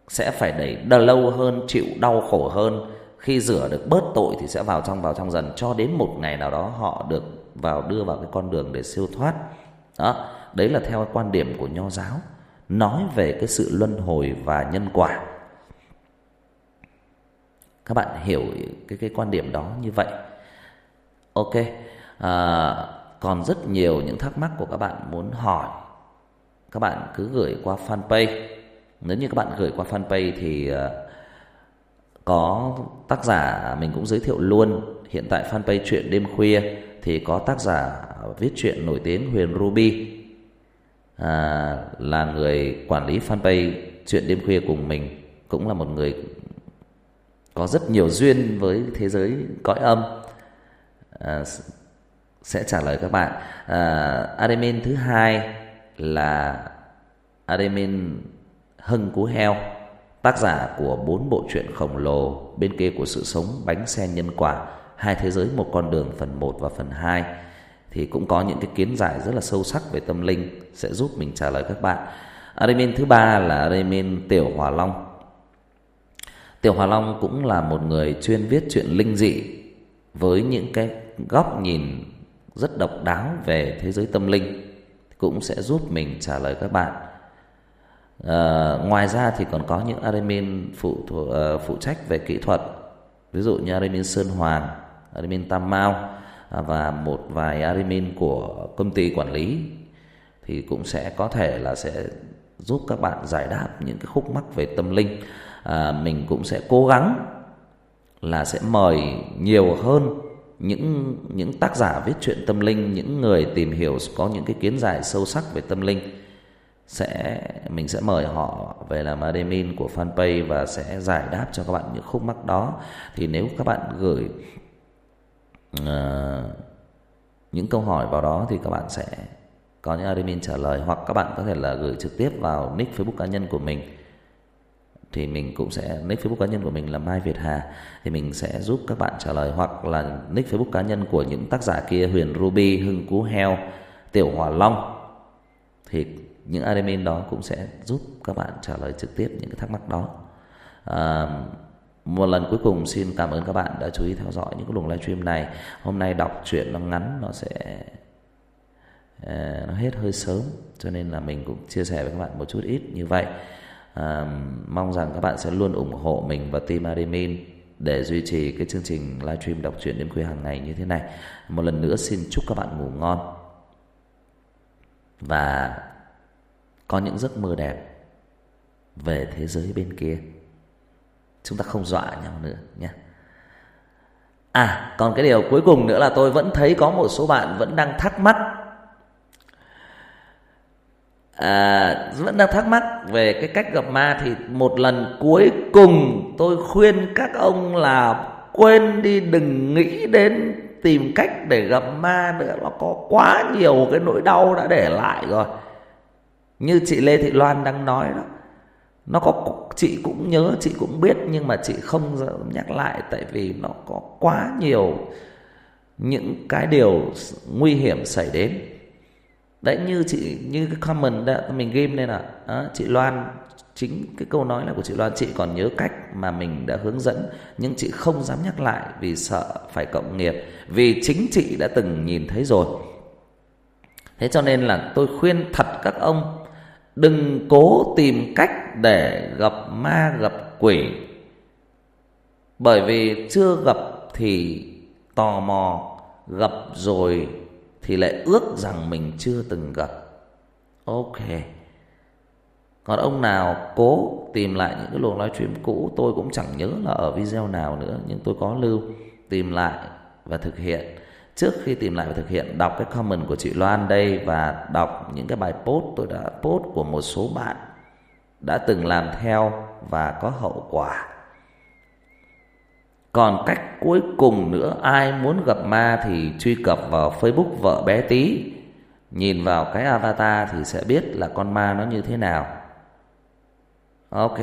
sẽ phải đẩy đờ lâu hơn, chịu đau khổ hơn. Khi rửa được bớt tội thì sẽ vào trong vào trong dần cho đến một ngày nào đó họ được vào đưa vào cái con đường để siêu thoát. Đó, đấy là theo quan điểm của nho giáo nói về cái sự luân hồi và nhân quả. Các bạn hiểu cái cái quan điểm đó như vậy. Ok. À, còn rất nhiều những thắc mắc của các bạn muốn hỏi. Các bạn cứ gửi qua fanpage. Nếu như các bạn gửi qua fanpage thì ờ, có tác giả mình cũng giới thiệu luôn. Hiện tại fanpage chuyện đêm khuya thì có tác giả viết truyện nổi tiếng Huyền Ruby. À, là người quản lý fanpage chuyện đêm khuya cùng mình. Cũng là một người có rất nhiều duyên với thế giới cõi âm. À, sẽ trả lời các bạn. À, admin thứ hai là admin hưng cú heo. Tác giả của bốn bộ truyện khổng lồ, bên kia của sự sống, bánh xe nhân quả, hai thế giới, một con đường phần 1 và phần 2 thì cũng có những cái kiến giải rất là sâu sắc về tâm linh sẽ giúp mình trả lời các bạn. admin thứ ba là admin tiểu hòa long. Tiểu hòa long cũng là một người chuyên viết chuyện linh dị với những cái góc nhìn rất độc đáo về thế giới tâm linh, cũng sẽ giúp mình trả lời các bạn à, ngoài ra thì còn có những admin phụ uh, phụ trách về kỹ thuật. Ví dụ như admin sơn hoàng admin tam mao à, và một vài admin của công ty quản lý thì cũng sẽ có thể là sẽ giúp các bạn giải đáp những cái khúc mắc về tâm linh. À, mình cũng sẽ cố gắng là sẽ mời nhiều hơn những những tác giả viết truyện tâm linh, những người tìm hiểu có những cái kiến giải sâu sắc về tâm linh sẽ mình sẽ mời họ về làm admin của fanpage và sẽ giải đáp cho các bạn những khúc mắc đó. Thì nếu các bạn gửi uh, những câu hỏi vào đó thì các bạn sẽ có những admin trả lời hoặc các bạn có thể là gửi trực tiếp vào nick Facebook cá nhân của mình. Thì mình cũng sẽ nick Facebook cá nhân của mình là Mai Việt Hà thì mình sẽ giúp các bạn trả lời. Hoặc là nick Facebook cá nhân của những tác giả kia Huyền Ruby, Hưng Cú Heo, Tiểu hòa Long. Thì những admin đó cũng sẽ giúp các bạn trả lời trực tiếp những cái thắc mắc đó. À, một lần cuối cùng xin cảm ơn các bạn đã chú ý theo dõi những cái luồng livestream này. Hôm nay đọc truyện nó ngắn nó sẽ à, nó hết hơi sớm cho nên là mình cũng chia sẻ với các bạn một chút ít như vậy à, mong rằng các bạn sẽ luôn ủng hộ mình và team admin để duy trì cái chương trình livestream đọc truyện đêm khuya hàng ngày như thế này. Một lần nữa xin chúc các bạn ngủ ngon và có những giấc mơ đẹp về thế giới bên kia. Chúng ta không dọa nhau nữa nhé. À, còn cái điều cuối cùng nữa là tôi vẫn thấy có một số bạn vẫn đang thắc mắc à, vẫn đang thắc mắc về cái cách gặp ma thì một lần cuối cùng tôi khuyên các ông là quên đi đừng nghĩ đến tìm cách để gặp ma nữa nó có quá nhiều cái nỗi đau đã để lại rồi như chị Lê Thị Loan đang nói đó. Nó có chị cũng nhớ chị cũng biết nhưng mà chị không nhắc lại tại vì nó có quá nhiều những cái điều nguy hiểm xảy đến. Đấy như chị như cái comment đó mình game lên là à, chị Loan chính cái câu nói là của chị Loan chị còn nhớ cách mà mình đã hướng dẫn nhưng chị không dám nhắc lại vì sợ phải cộng nghiệp vì chính chị đã từng nhìn thấy rồi. Thế cho nên là tôi khuyên thật các ông đừng cố tìm cách để gặp ma, gặp quỷ bởi vì chưa gặp thì tò mò, gặp rồi thì lại ước rằng mình chưa từng gặp. Ok. Còn ông nào cố tìm lại những cái luồng livestream cũ, tôi cũng chẳng nhớ là ở video nào nữa, nhưng tôi có lưu tìm lại và thực hiện. Trước khi tìm lại và thực hiện, đọc cái comment của chị Loan đây và đọc những cái bài post tôi đã post của một số bạn đã từng làm theo và có hậu quả. Còn cách cuối cùng nữa, ai muốn gặp ma thì truy cập vào Facebook vợ bé tí. Nhìn vào cái avatar thì sẽ biết là con ma nó như thế nào. Ok.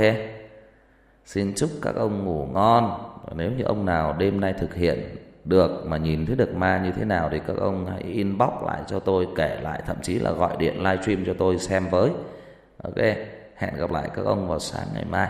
Xin chúc các ông ngủ ngon. Và nếu như ông nào đêm nay thực hiện được mà nhìn thấy được ma như thế nào thì các ông hãy inbox lại cho tôi, kể lại, thậm chí là gọi điện livestream cho tôi xem với. Ok. Hẹn gặp lại các ông vào sáng ngày mai.